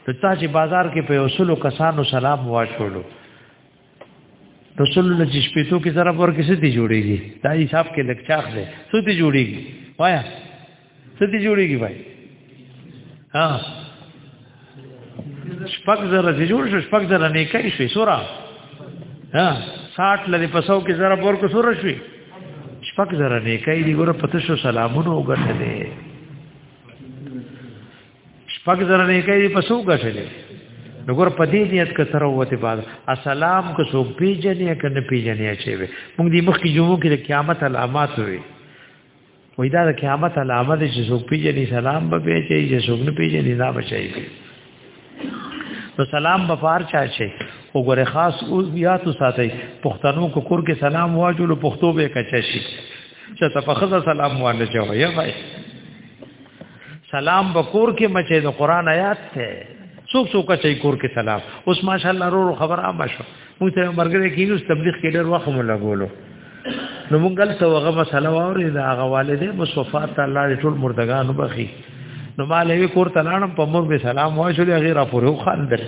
ته چې بازار کې په اصول کسانو سلام واچولو رسول الله چې شپېتو کې ضرب ورکې څه دي جوړيږي دا حساب کې لک چاخ دی څه دي جوړيږي وایا څه دي جوړيږي بھائی ها شپږ زره چې جوړ شو شپږ زره نه کوي شوي سورا ها 60 لري په سو کې ضرب ورکې سورا شوي شپږ زره نه کوي دی ګوره پته شو سلامونه وګټلې شپږ زره نه کوي په سو غټلې نګور په دې نیت کې تر وته بعد السلام کو سو پیجنې کنه پیجنې چې وي موږ دې مخ کې جمعو کې د قیامت علامات وي وې دا د قیامت علامات چې سو پیجنې سلام به به چې چې سو نه پیجنې دا بچي نو سلام به فار چا شي وګوره خاص او بیا تو ساتي پښتنو کو کور کې سلام واجو له پښتو به کچا شي چې تفخذ سلام وانه چوي یا بھائی سلام بکور کې مچې د قران آیات ته څوک څوک چې کور کې سلام اوس ماشاءالله ورو خبر عامه شو موږ ته مرګره کې اوس تبلیغ کې ډېر وخت مو لګولو نو موږ ګل څه هغه مسله وره دا هغه والده مصطفات الله دې ټول مردگان وبخي نو ما له کور ته لاړم په مور به سلام واشل هغه را پورو خاندل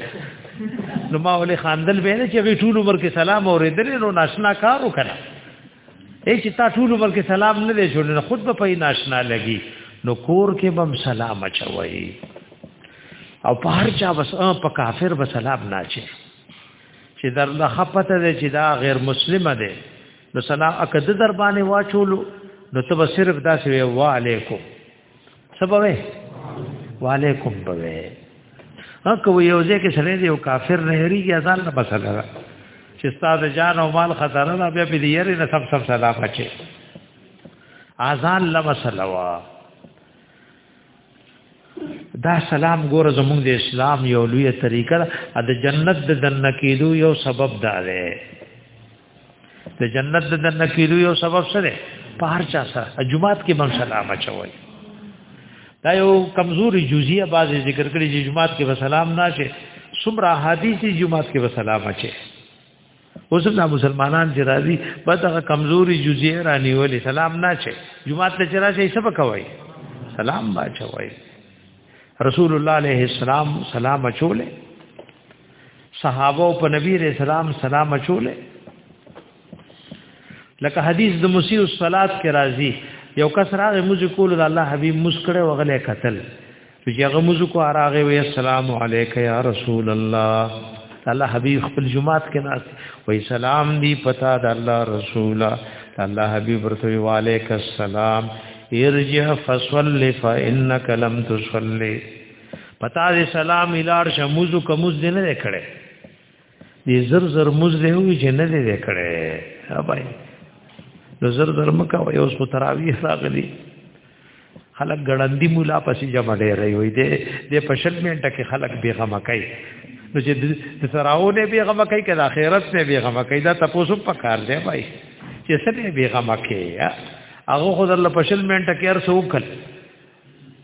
نو ما ولې خاندل به نه چې ټول عمر کې سلام اورېدل نو ناشنا کار وکړه اې چې تا ټول عمر کې سلام نه دی شول نو خود به پې ناشنا لګي نو کور کې بم سلام اچوي او په هر چا بس په کافر به سلام نه اچي چې در له خپته دی چې دا غیر مسلمه دی نو سلام اکد در باندې واچولو نو ته صرف دا سوی وعلیکم سبوي وعليكم بوي هک وی یو ځکه سره دی او کافر نه هریږي ازان نه بسره چې استاد جان او مال خطر نه بیا په دې یری نه سب سب سلام بچي ازان لا مسله وا دا سلام ګوره زمونږ د اسلام یو لوی طریقه ده د جنت د دنه کېدو یو سبب دا دی د جنت د دنه کیدو یو سبب سره په هر چا سره جمعات کې بم سلام اچوي دا یو کمزوري جزئیه باز ذکر کړی چې جمعات کې وسلام نه شي سمرا حدیثي جمعات کې وسلام اچي اوس دا مسلمانان چې راځي په دغه کمزوري جزئیه رانیولې سلام نه شي جمعات ته چې راشي څه پکوي سلام باچوي رسول الله علیه السلام سلام اچوله صحابه په نبی رسول الله سلام اچوله لکه حدیث د مسیح الصلات کې راځي یو کس راغی موږ کول د الله حبیب مسکړه وغله قتل چې هغه موږ کو راغی وی السلام علیک یا رسول الله الله حبیب خپل جمعات کې ناس وی سلام دی پتا د الله رسول الله حبیب ورته وی وعلیک السلام ارجع فصل فانك لم تصلي پتا دې سلام الار شموز کومز دې نه کړې دې زر زر موز دې وی چې نه دې کړې ها بھائی نو زر زر مکا وې اوس کو تراوی راغلی خلک ګړندی مولا پسې جمع ډېر رہی وي دې دې په شل منټه کې خلک بیغمه کوي نو چې د سراونه بیغمه کوي کله آخرت نه بیغمه کوي دا تاسو په کار دی بھائی چې سره بیغمه کوي هغه خو درل په شل منټه کې ارسو وکړ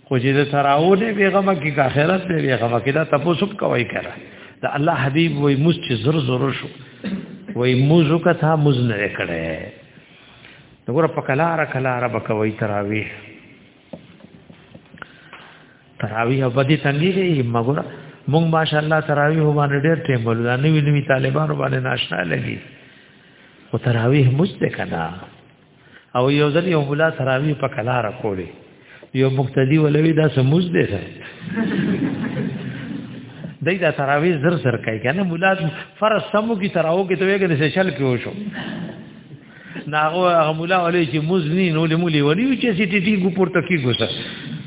خو چې د تراونه بیغمه کې آخرت دی بیغمه کې دا تاسو کوي کړه دا الله حبيب وای موږ چې زر زر شو وای موږ کته موږ نه کړه وګوره په کلار کلار بکوي تراویح تراویح باندې تنګي دی مګور مونږ ماشاءالله تراویح باندې ډېر ټیم ولدا نوی نوی طالبانو باندې ناشنا لګي او تراویح مجته کنا او یو ځل یو بلا تراوی په کلار کولې یو مقتدی ولوي دا سموز دی دای دا تراوی زر زر کوي کنه مولا فرض سمو کی تراو کې ته وګه د شل کې وشو ناغو هغه مولا ولې چې مزنی نو له مولي ولي چې سي ټي ټي ګو پورته کی ګوسه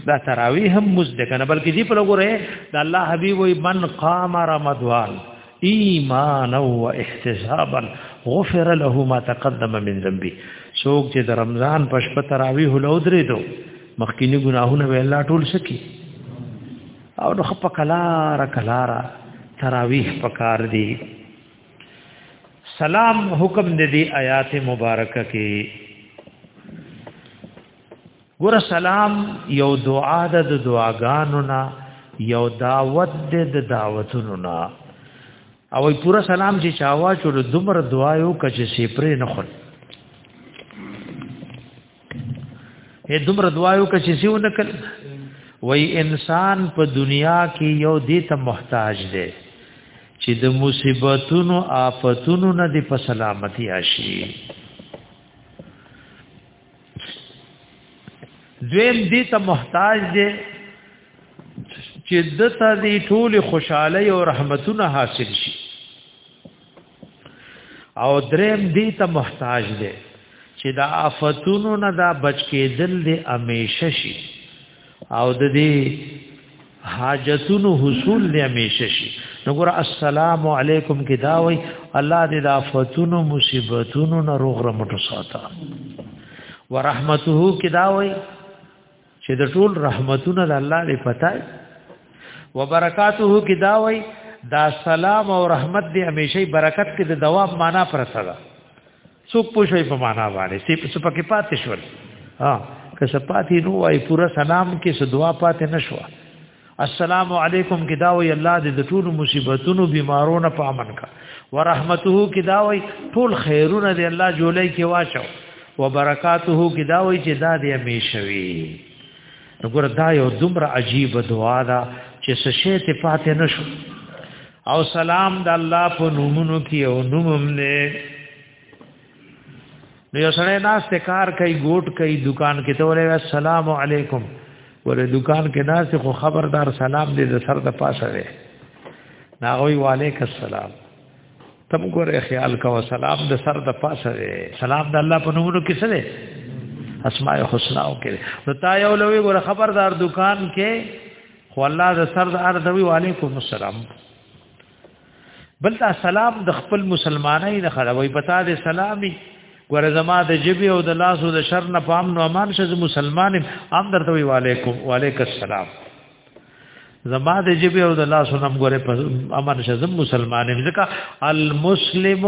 دا تراوی هم مز ده کنه بلکې دې په لګو رہے دا الله حبيب وي من قام رمضان ایمانا و احتسابا غفر له ما تقدم من ذنبی څوک چې د رمضان په شپه تراویح له درې دو مخکینی ګناهونه به الله ټول سکی او نو خپ کلار کلار تراویح پکار دی سلام حکم دې دی آیات مبارکه کې ګور سلام یو دعا د دعاګانو نه یو دعوت د دعوتونو نه او پورا سلام چې چاوا چور دمر دعا یو کچ سی پرې نه خل اے دمر دعا یو کچ سی ونه کل وای انسان په دنیا کې یو دې ته محتاج دی چې د مصیبتونو آفتونو نه دی په سلامتی آشي دویم دې ته محتاج دی چې د ته دې ټول خوشاله او رحمتونه حاصل شي او دریم دې ته محتاج دی چې دا آفتونو نه دا بچ کېدل دې همیشه شي او د دې حاجتونو حصول دی همیشه شي نو ګور السلام علیکم کې دا وای الله دې د آفتونو مصیبتونو نه روغ رمټو ساته ورحمته کې دا وای چې د ټول رحمتونو د الله دې پتاي وبرکاته کې دا وای دا سلام او رحمت دې همیشه برکت کې د دوام معنا پر سره څوک پوښوي په معنا باندې سی په سپکه پاتې شول ها که سپاتې نو وايي پورا سلام کې څه دعا پاتې نشو السلام علیکم کې دا وی الله دې د ټول مصیبتونو بیمارونو په امن کا ورحمته کې دا وی ټول خیرونه دې الله جولای کې واچو وبرکاته کې دا وی چې دا دې همیشه وي وګوره دا یو دومره عجیب دعا ده چې څه شی ته پاتې نشو او سلام د الله په نومونو کې او نومم نه نو یو سره ناس ته کار کوي ګوټ کوي دکان کې ته ولې السلام علیکم ورې دکان کې ناس خو خبردار سلام دې د سر د پاسه وي ناغوي وعليک السلام تم ګوره خیال کا سلام د سر د پاسه دی سلام د الله په نومونو کې څه دی اسماء الحسنا او کې نو تا یو لوی ګوره خبردار دکان کې خو الله د سر د ارض وی وعلیکم السلام بل دا سلام د خپل مسلمانای نه خړوي پتا دې سلامي ګور زما د جبي او د لاس او د شر نه پام نو امان شه مسلمان هم درته وی وعلیکم وعلیک السلام زما د جبي او د لاس نه ګوره امان شه مسلمان ځکه المسلم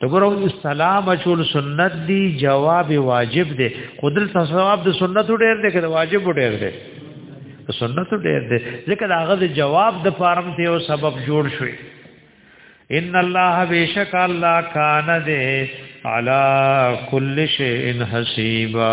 دغه سلام اچول سنت دی جواب واجب دی خودل ثواب د سنت ډیر دی کله واجب ډیر دی سنت ډیر دی ځکه دا غو جواب د فارم ته یو سبب جوړ شوی ان الله بیشک الله کان دے علی کل شیء حسیبا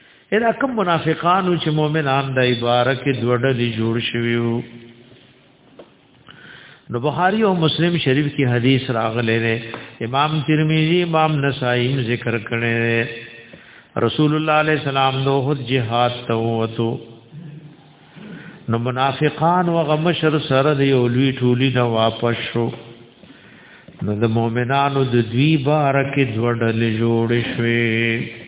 ادا کوم منافقانو چې مؤمنان د عبارت کې دوړلې جوړ شویو نو بخاری او مسلم شریف کی حدیث راغلې ده امام ترمذی امام نسائی ذکر کړي رسول الله علیه السلام نو خود جهاد ته وته نو منافقان و غمشر سره دی او لوی ټولی نه واپس شو نو د مؤمنانو د دوی بارکه دوړل جوړ شوه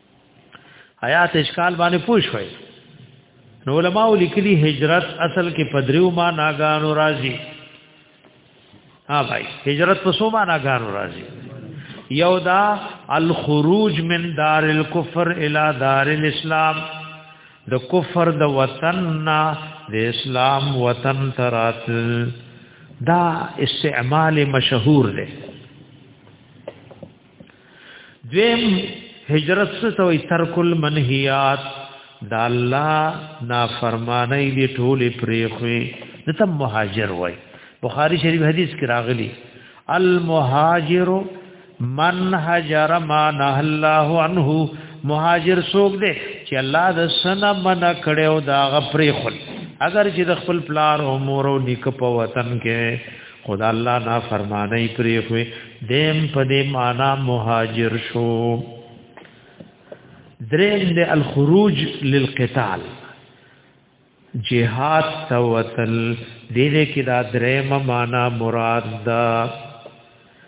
آیات اشکال باندې پوښوي نو علماء لیکلي هجرت اصل کې پدریو ما ناګانو راځي ها بھائی هجرت په سو ما ناګانو راځي یو دا الخروج من دار الكفر الى دار الاسلام د کفر د وطن نا د اسلام وطن ترات دا استعمال مشهور دی دیم هجرت څه ته وي ترک المنهیات دا الله نافرمانی دی ټول پریخوي دته مهاجر وای بخاری شریف حدیث کې راغلی المهاجر من هجر ما نه الله عنه مهاجر څوک دی چې الله د سنا من کړو دا غفری خل اگر چې د خپل پلار او مور او نیک په وطن کې خدا الله نا فرمانه پری خو دیم په دې معنا مهاجر شو دریم د الخروج للقتال جهاد توتل دې دې کې دا دریم معنا مراد ده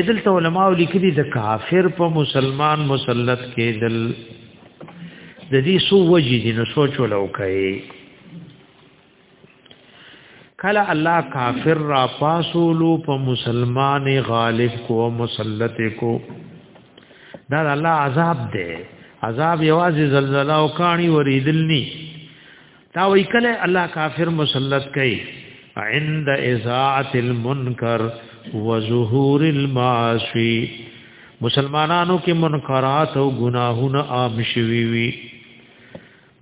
ادل ته علماء لیکلي د کافر په مسلمان مسلط کېدل د دې سو وجې دي نو سوچ ولوکای کله الله کافر را پاسولو په مسلمان غالب کو مسلط کو دا الله عذاب دی عذاب یوازې زلزلہ او کانی وریدل ني دا وی کله الله کافر مسلط کوي عند ازاعه المنکر وظهور المعاصی مسلمانانو کې منکرات او ګناهونه عام شوي وي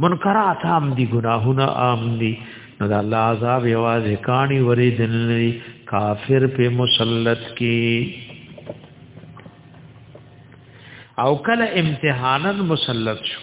منکرات عام دي ګناهونه عام دي نو د الله عذاب یوازې کانی وری دنلی کافر په مسلط کې او کله امتحانن مسلط شو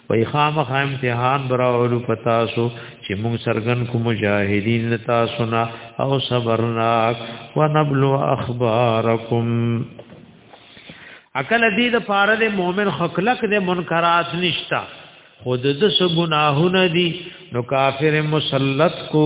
وای خامخ امتحان براولو پتاسو چې موږ سرګن کو مجاهدین تاسو نه او صبرناک ونبلو اخبارکم عقل دې د پاره د مؤمن خلق د منکرات نشتا خود د سګناهونه دي نو کافر مسلط کو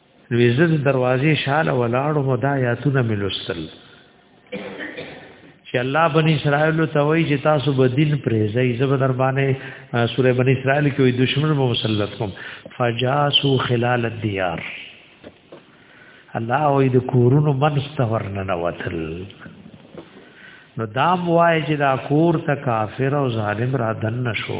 لویزن دروازې شاله ولاړو مدا یاتونه ملوسل چې الله بنی اسرائیل ته وایي چې تاسو به دین پرې ځای زب در باندې سورې بنی اسرائیل کې وي دشمن به مسلط کوم فجاسو خلال الديار الله وایي د کورونو منست ورننه وتل نو دام وای چې دا کور ته کافر او ظالم را دن نشو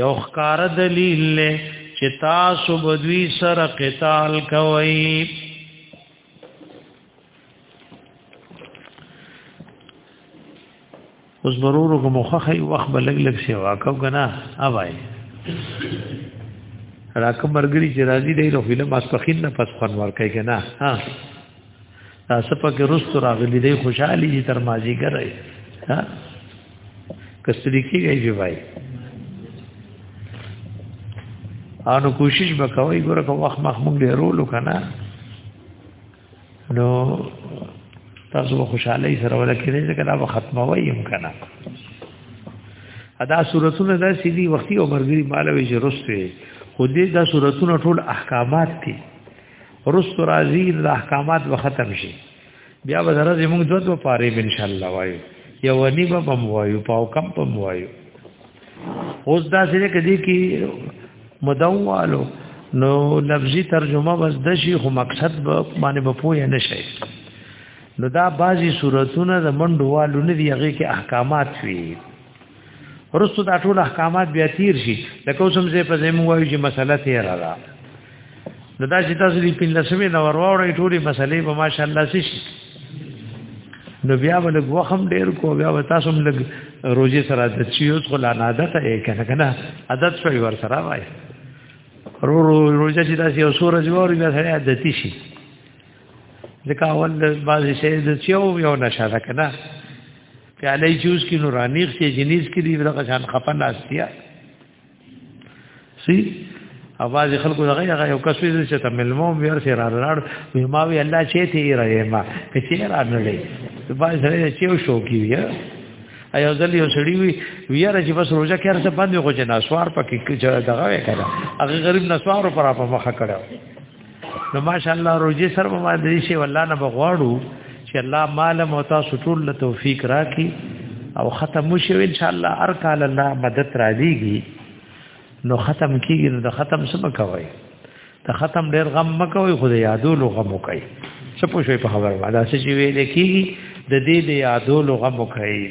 یو ښکار دلیل له چې تاسو بدوی سره قتال کوئ اوس برورو کوم خوخه وخت بلګ لګ سی واکو کنه اوای راکم مرګری چې راځي دی نو فلم اسپخین نه پس خون ور کوي کنه ها تاسو په کې رست راغلي دی خوشحالي دي تر مازی ګرای ها کستری کیږي جی وای انو کوشش وکوي ګوره کوم وخت مخ مونږ له رولو کنه نو تاسو به خوشحالي سره ولکې نه ځکه دا ختمه وایم کنه ادا صورتونه دا سیدی وختي او مرګري مالوي چې رسته خو دې دا صورتونه ټول احکامات دي رست راځي د احکامات به ختم شي بیا به درځي موږ دوه دوه پاره ان شاء الله وایو یو نیبه بم وایو پاو کم بم وایو اوس دا سره کدي کې مدوالو نو لفظي ترجمه بس د شي خو مقصد به باندې به پوه نه شي نو دا بعضي صورتونه د منډوالو نه دی هغه کې احکامات وی ورسو دا ټول احکامات بیا تیر شي د کوسم زې په زمو وایو چې مسله تیر را نو دا چې تاسو دې پین لسمه نو وروړې ټولې مسلې په ماشاءالله سي نو بیا ولګ وخم ډیر کو بیا تاسو هم لګ روزي سره د چیوز خو لا عادت یې کنه کنه عادت شوی ور سره وای رو رو روزه چې تاسو یو سور جوړ بیا سره عادت شي ځکه اول بعضی شی د چیو یو نشه کنه پیاله جوز کې نورانی خې جنیز کې دی دغه شان خفن ناشتیا سی اواز خلکو دغه هغه یو کس ویل چې ته ملمو بیر سره را راړ ما وی الله چې ته یې راې ما په چې را نه لې په باز سره چې یو شو کی وی ایو ځل یو سړی وی ویاره چې بس روزه کې ارته باندې خو چې نسوار پکې دغه وکړه هغه غریب نسوار پر اپ مخه کړو نو ماشاءالله روزي سره به باندې شي والله نه بغواړو چې الله مال مو تاسو ټول له توفیق راکړي او ختم شي ان شاء الله هر کال الله مدد را دیږي نو ختم کیږي نو د ختم سم کوي ته ختم ډیر غم مکوي خو د یادولو غم کوي څه پوښوي په خبره دا چې ویل کیږي د دې د یادولو غم کوي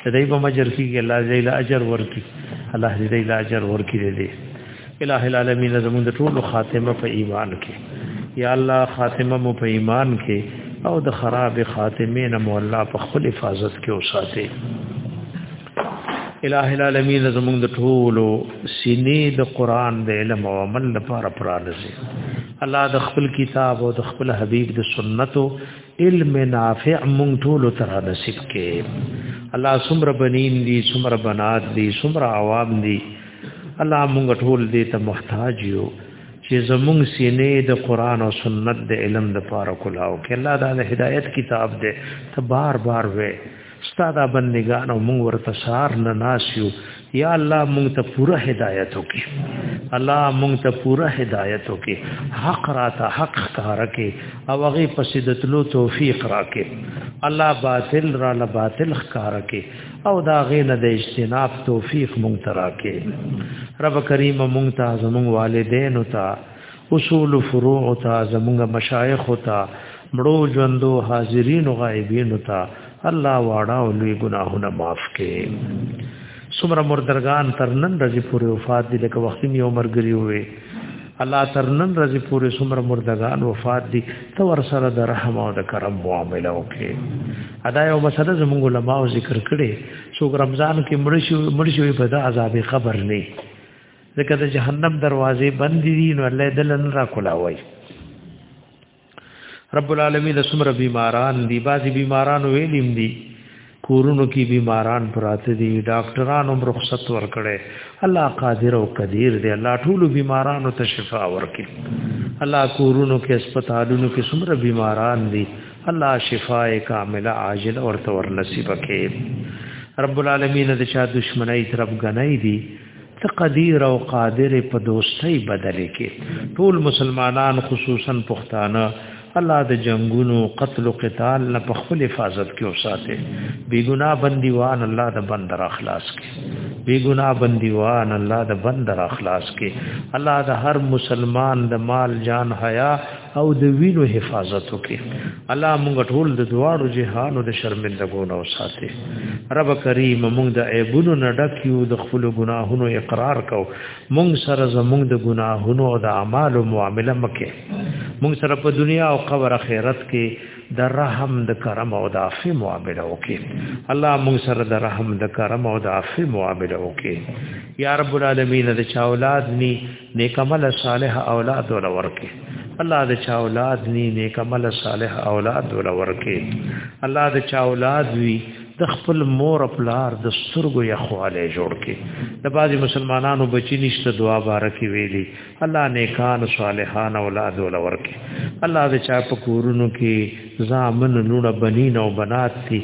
چې دای په مجر کې الله دې له اجر ورکړي الله دې له اجر ورکړي دې الہ العالمین زمون د ټولو خاتمه په ایمان کې یا الله خاتمه مو په ایمان کې او د خراب خاتمه نه مو الله په خپل حفاظت کې وساتي الہ العالمین زمون د ټولو سینې د قران د علم او عمل لپاره پرانځي الله د خپل کتاب او د خپل حبیب د سنتو علم نافع مونږ ټول تر نصیب کې الله سمر بنین دی سمر بنات دی سمر عوام دی الله مونږ ټول دې ته محتاج یو چې زمونږ سینې د قران او سنت د علم د پاره کولاو کې الله دا د هدایت کتاب دې ته بار بار وې ستا دا بندگان او مونږ ورته سار نه ناسیو یا الله مونږ ته پوره هدایت وکي الله مونږ ته پوره هدایت وکي حق را ته حق کار کې او هغه پسیدتلو توفیق را کې الله باطل را له باطل کار کې او دا غې نه د اجتناب توفیق مونږ ته را کې رب کریم مونږ ته زمونږ والدین او ته اصول فروع تا زمونږ مشایخ تا مړو ژوندو حاضرین او غایبین تا الله واړه او لوی ګناهونه معاف کړي سمره مردرغان تر نن ورځې پورې وفات دي لکه وخت می عمر ګری وي الله تر نن ورځې پورې څومره مردگان وفات دي ته ور سره د رحم او د کرم معامله وکړي ادا یو مسله زموږ علما او ذکر کړي څو رمضان کې مرشي مرشي په د عذاب قبر نه ځکه د جهنم دروازې بند دي نو الله دې لن را کولاوي رب العالمین سمر بیماران دی بازی بیماران ویلیم دی کورونو کې بیماران پراته دي ډاکټرانو هم رخصت ورکړي الله قادر او قدیر دی الله ټول بیمارانو ته شفا ورکړي الله کورونو کې هسپتالونو کې څومره بیماران دي الله شفاء کامله عاجل او ورته ورنصیب کړي رب العالمین د چا دشمنی طرف غنۍ دي ته قدیر او قادر په دوستۍ بدلې کې ټول مسلمانان خصوصا پښتانه الله د جنگونو قتل او قتال نه په خپل حفاظت کې اوساته بی ګناه بندیوان الله د بندر اخلاص کې بی ګناه بندیوان الله د بندر اخلاص کې الله د هر مسلمان د مال جان حیا او د وینو حفاظت وکي الله مونږ ټول د دواړو جهانو د شرمندګو نو ساتي رب کریم مونږ د عیبونو نه ډک یو د خپل ګناهونو اقرار کو مونږ سره زمونږ د ګناهونو او د اعمالو معامله مکه مونږ سره په دنیا او قبر اخرت کې د رحم د کرم او د عفو معامله وکي الله موږ سره د رحم د کرم او د عفو معامله وکي یا رب العالمین د چا اولاد ني نیک عمل صالح اولاد ول ورکه الله د چا اولاد ني نیک عمل صالح اولاد ول ورکه الله د چا اولاد وی د خپل مور پلار د سترګو یخواله جوړ کې د بعضی مسلمانانو بچی نشته دعا بارکی ویلي الله نیکان صالحان اولاد ول ورکه الله د چا په کورونو کې زامن لونه بنین او بنات دي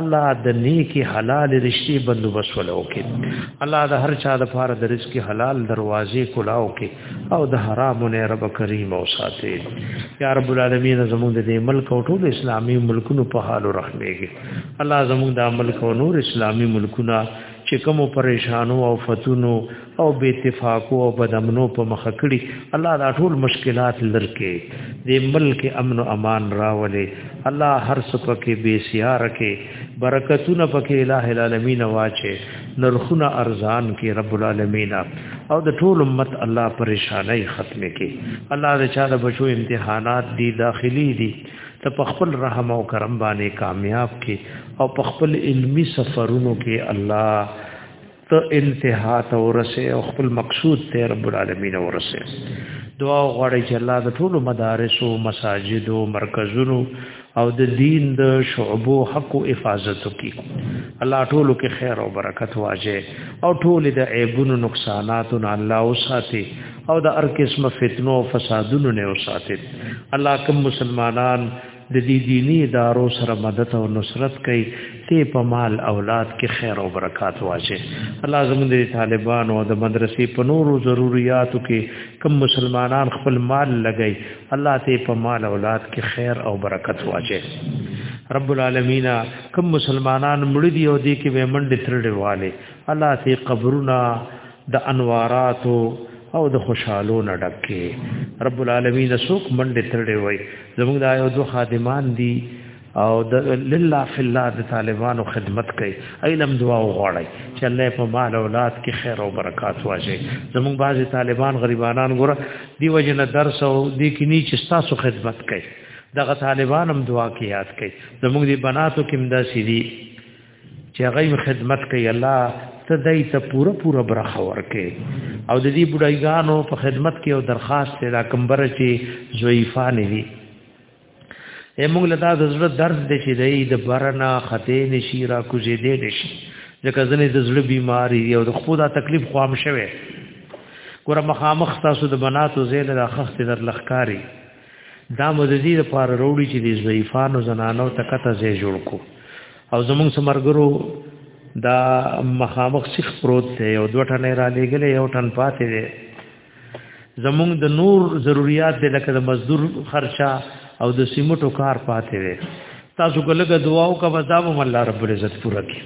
الله د نیکی حلال رشتي بندوبس ولو کې الله د هر چا د پاره د رزق حلال دروازې کلاو کې او د حرام نه رب کریم او ساتي یا رب العالمین زموږ د دې ملک او ټول اسلامي ملکونو په حال رحمېږي الله زموږ د ملک او نور اسلامي ملکونه چې کوم پریشانو او فتونو او بے اتفاقو او بدامنو په مخ کړي الله دا ټول مشکلات لرکه دې ملک امن او امان راولې الله هر څه پکې بے سیار کې برکتونه پکې الٰه العالمین واچي نرخونه ارزان کې رب العالمین او د ټول امت الله پریشانای ختمه کې الله دې چا د بچو امتحانات دي داخلي دي ته په خپل رحم او کرم باندې کامیاب کې او په خپل علمی سفرونو کې الله ته انتها ته ورسه او خپل مقصود ته رب العالمین ورسه دعا غواړي چې الله د ټولو مدارس او مساجد او مرکزونو او د دین د شعبو حق او حفاظت وکي الله ټولو کې خیر او برکت واجه او ټول د عیبونو نقصاناتو نه الله وساتي او د هر قسمه فتنو او فسادونو نه وساتل الله کوم مسلمانان د دې دینی ادارو سره مدد او نصرت کوي ته په مال اولاد کې خیر او برکات واچي الله زموږ د طالبانو او د مدرسې په نورو ضرورتو کې کم مسلمانان خپل مال لګي الله ته په مال اولاد کې خیر او برکت واچي رب العالمین کم مسلمانان مړ دي او دې کې ومنډ ترډه والے الله ته قبرونه د انواراتو او د خوشحالو نه ډکه رب العالمین سوک منډه ترړې وای زموږ د آیو دوه خادمان دي او د لله فی الله د طالبانو خدمت کوي ایلم دعا وغواړي چې الله په مال اولاد کې خیر او برکات واجي زموږ بعضی طالبان غریبانان ګره دی وجنه درس او دی کې نه چې تاسو خدمت کوي دغه طالبان هم دعا کې یاد کوي زموږ دی بناتو کې مدا سړي چې هغه خدمت کوي الله ته دای ته پوره پوره برخه ورکې او د دې بډایګانو په خدمت کې او درخواست ته دا کمبر چې ضعیفان دي موږ له دا د زړه درد دي چې دای د برنا خطې نشي را کوزې دې نشي ځکه ځنې د زړه بیماری او د خپل تکلیف خوام شوه ګوره مخامخ تاسو د بناتو زیل را خخت در لخکاری دا مددی لپاره وروړي چې د ضعیفانو زنانو تکته زی جوړ کو او زمونږ سمرګرو دا مخامخ سیخ پروت دی او دوه ټنې را لېګلې یو ټن پاتې دی زمونږ د نور ضرورت دی لکه د مزدور خرچه او د سیمټو کار پاتې دی تاسو کله دعا او کا وځاب الله رب العزت پوره کړي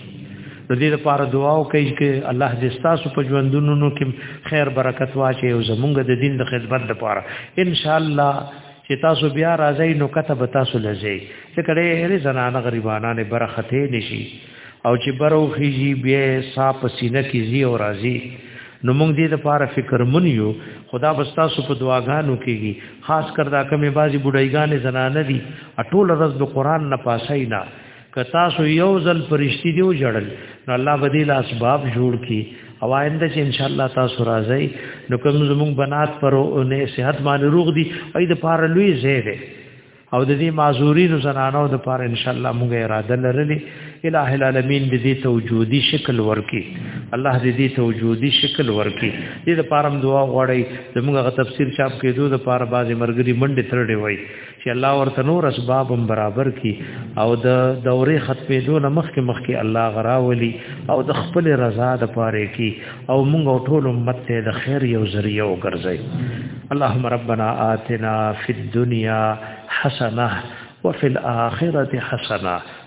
د دې لپاره دعا او کوي چې الله دې تاسو په ژوندونو کې خیر برکت واچي او زمونږ د دین د خدمت لپاره ان شاء الله چې تاسو بیا راځي نو کته به تاسو لځي چې کله هرې زنانه غریبانانه برخه ته نشي او چې برو خيږي بیا صاحب سینه کې زی او راځي نو موږ دې د پاره فکر مون یو خدا بستا سو په دعاګانو کېږي خاص کر دا کمې بازي بډایګانې زنانه دي ټول ورځ د قران نه پاسای نه که تاسو یو ځل پرشتي دی وجړل نو الله بدیل اسباب جوړ کی او آینده چې ان شاء الله تاسو راځي نو کوم زموږ بنات پر نه صحت باندې روغ دي اې د پاره لوی زیره او د دې معذورینو زنانو د پاره ان شاء الله موږ اراده لرلې الٰه العالمین د دې توجودي شکل ورکی الله دې دې توجودي شکل ورکی دې د پاره دعا غوړی زموږ غ تفسیر چاپ کېدو د پاره باز مرګري منډه ترډې وای چې الله ورته نور اسباب هم برابر کړي او د دورې ختمېدو نه مخکې مخکې الله غراولي او د خپل رضا د پاره کړي او موږ ټول امت ته د خیر یو ذریعہ وګرځي اللهم ربنا آتنا فی الدنیا حسنه وفي الاخره حسنه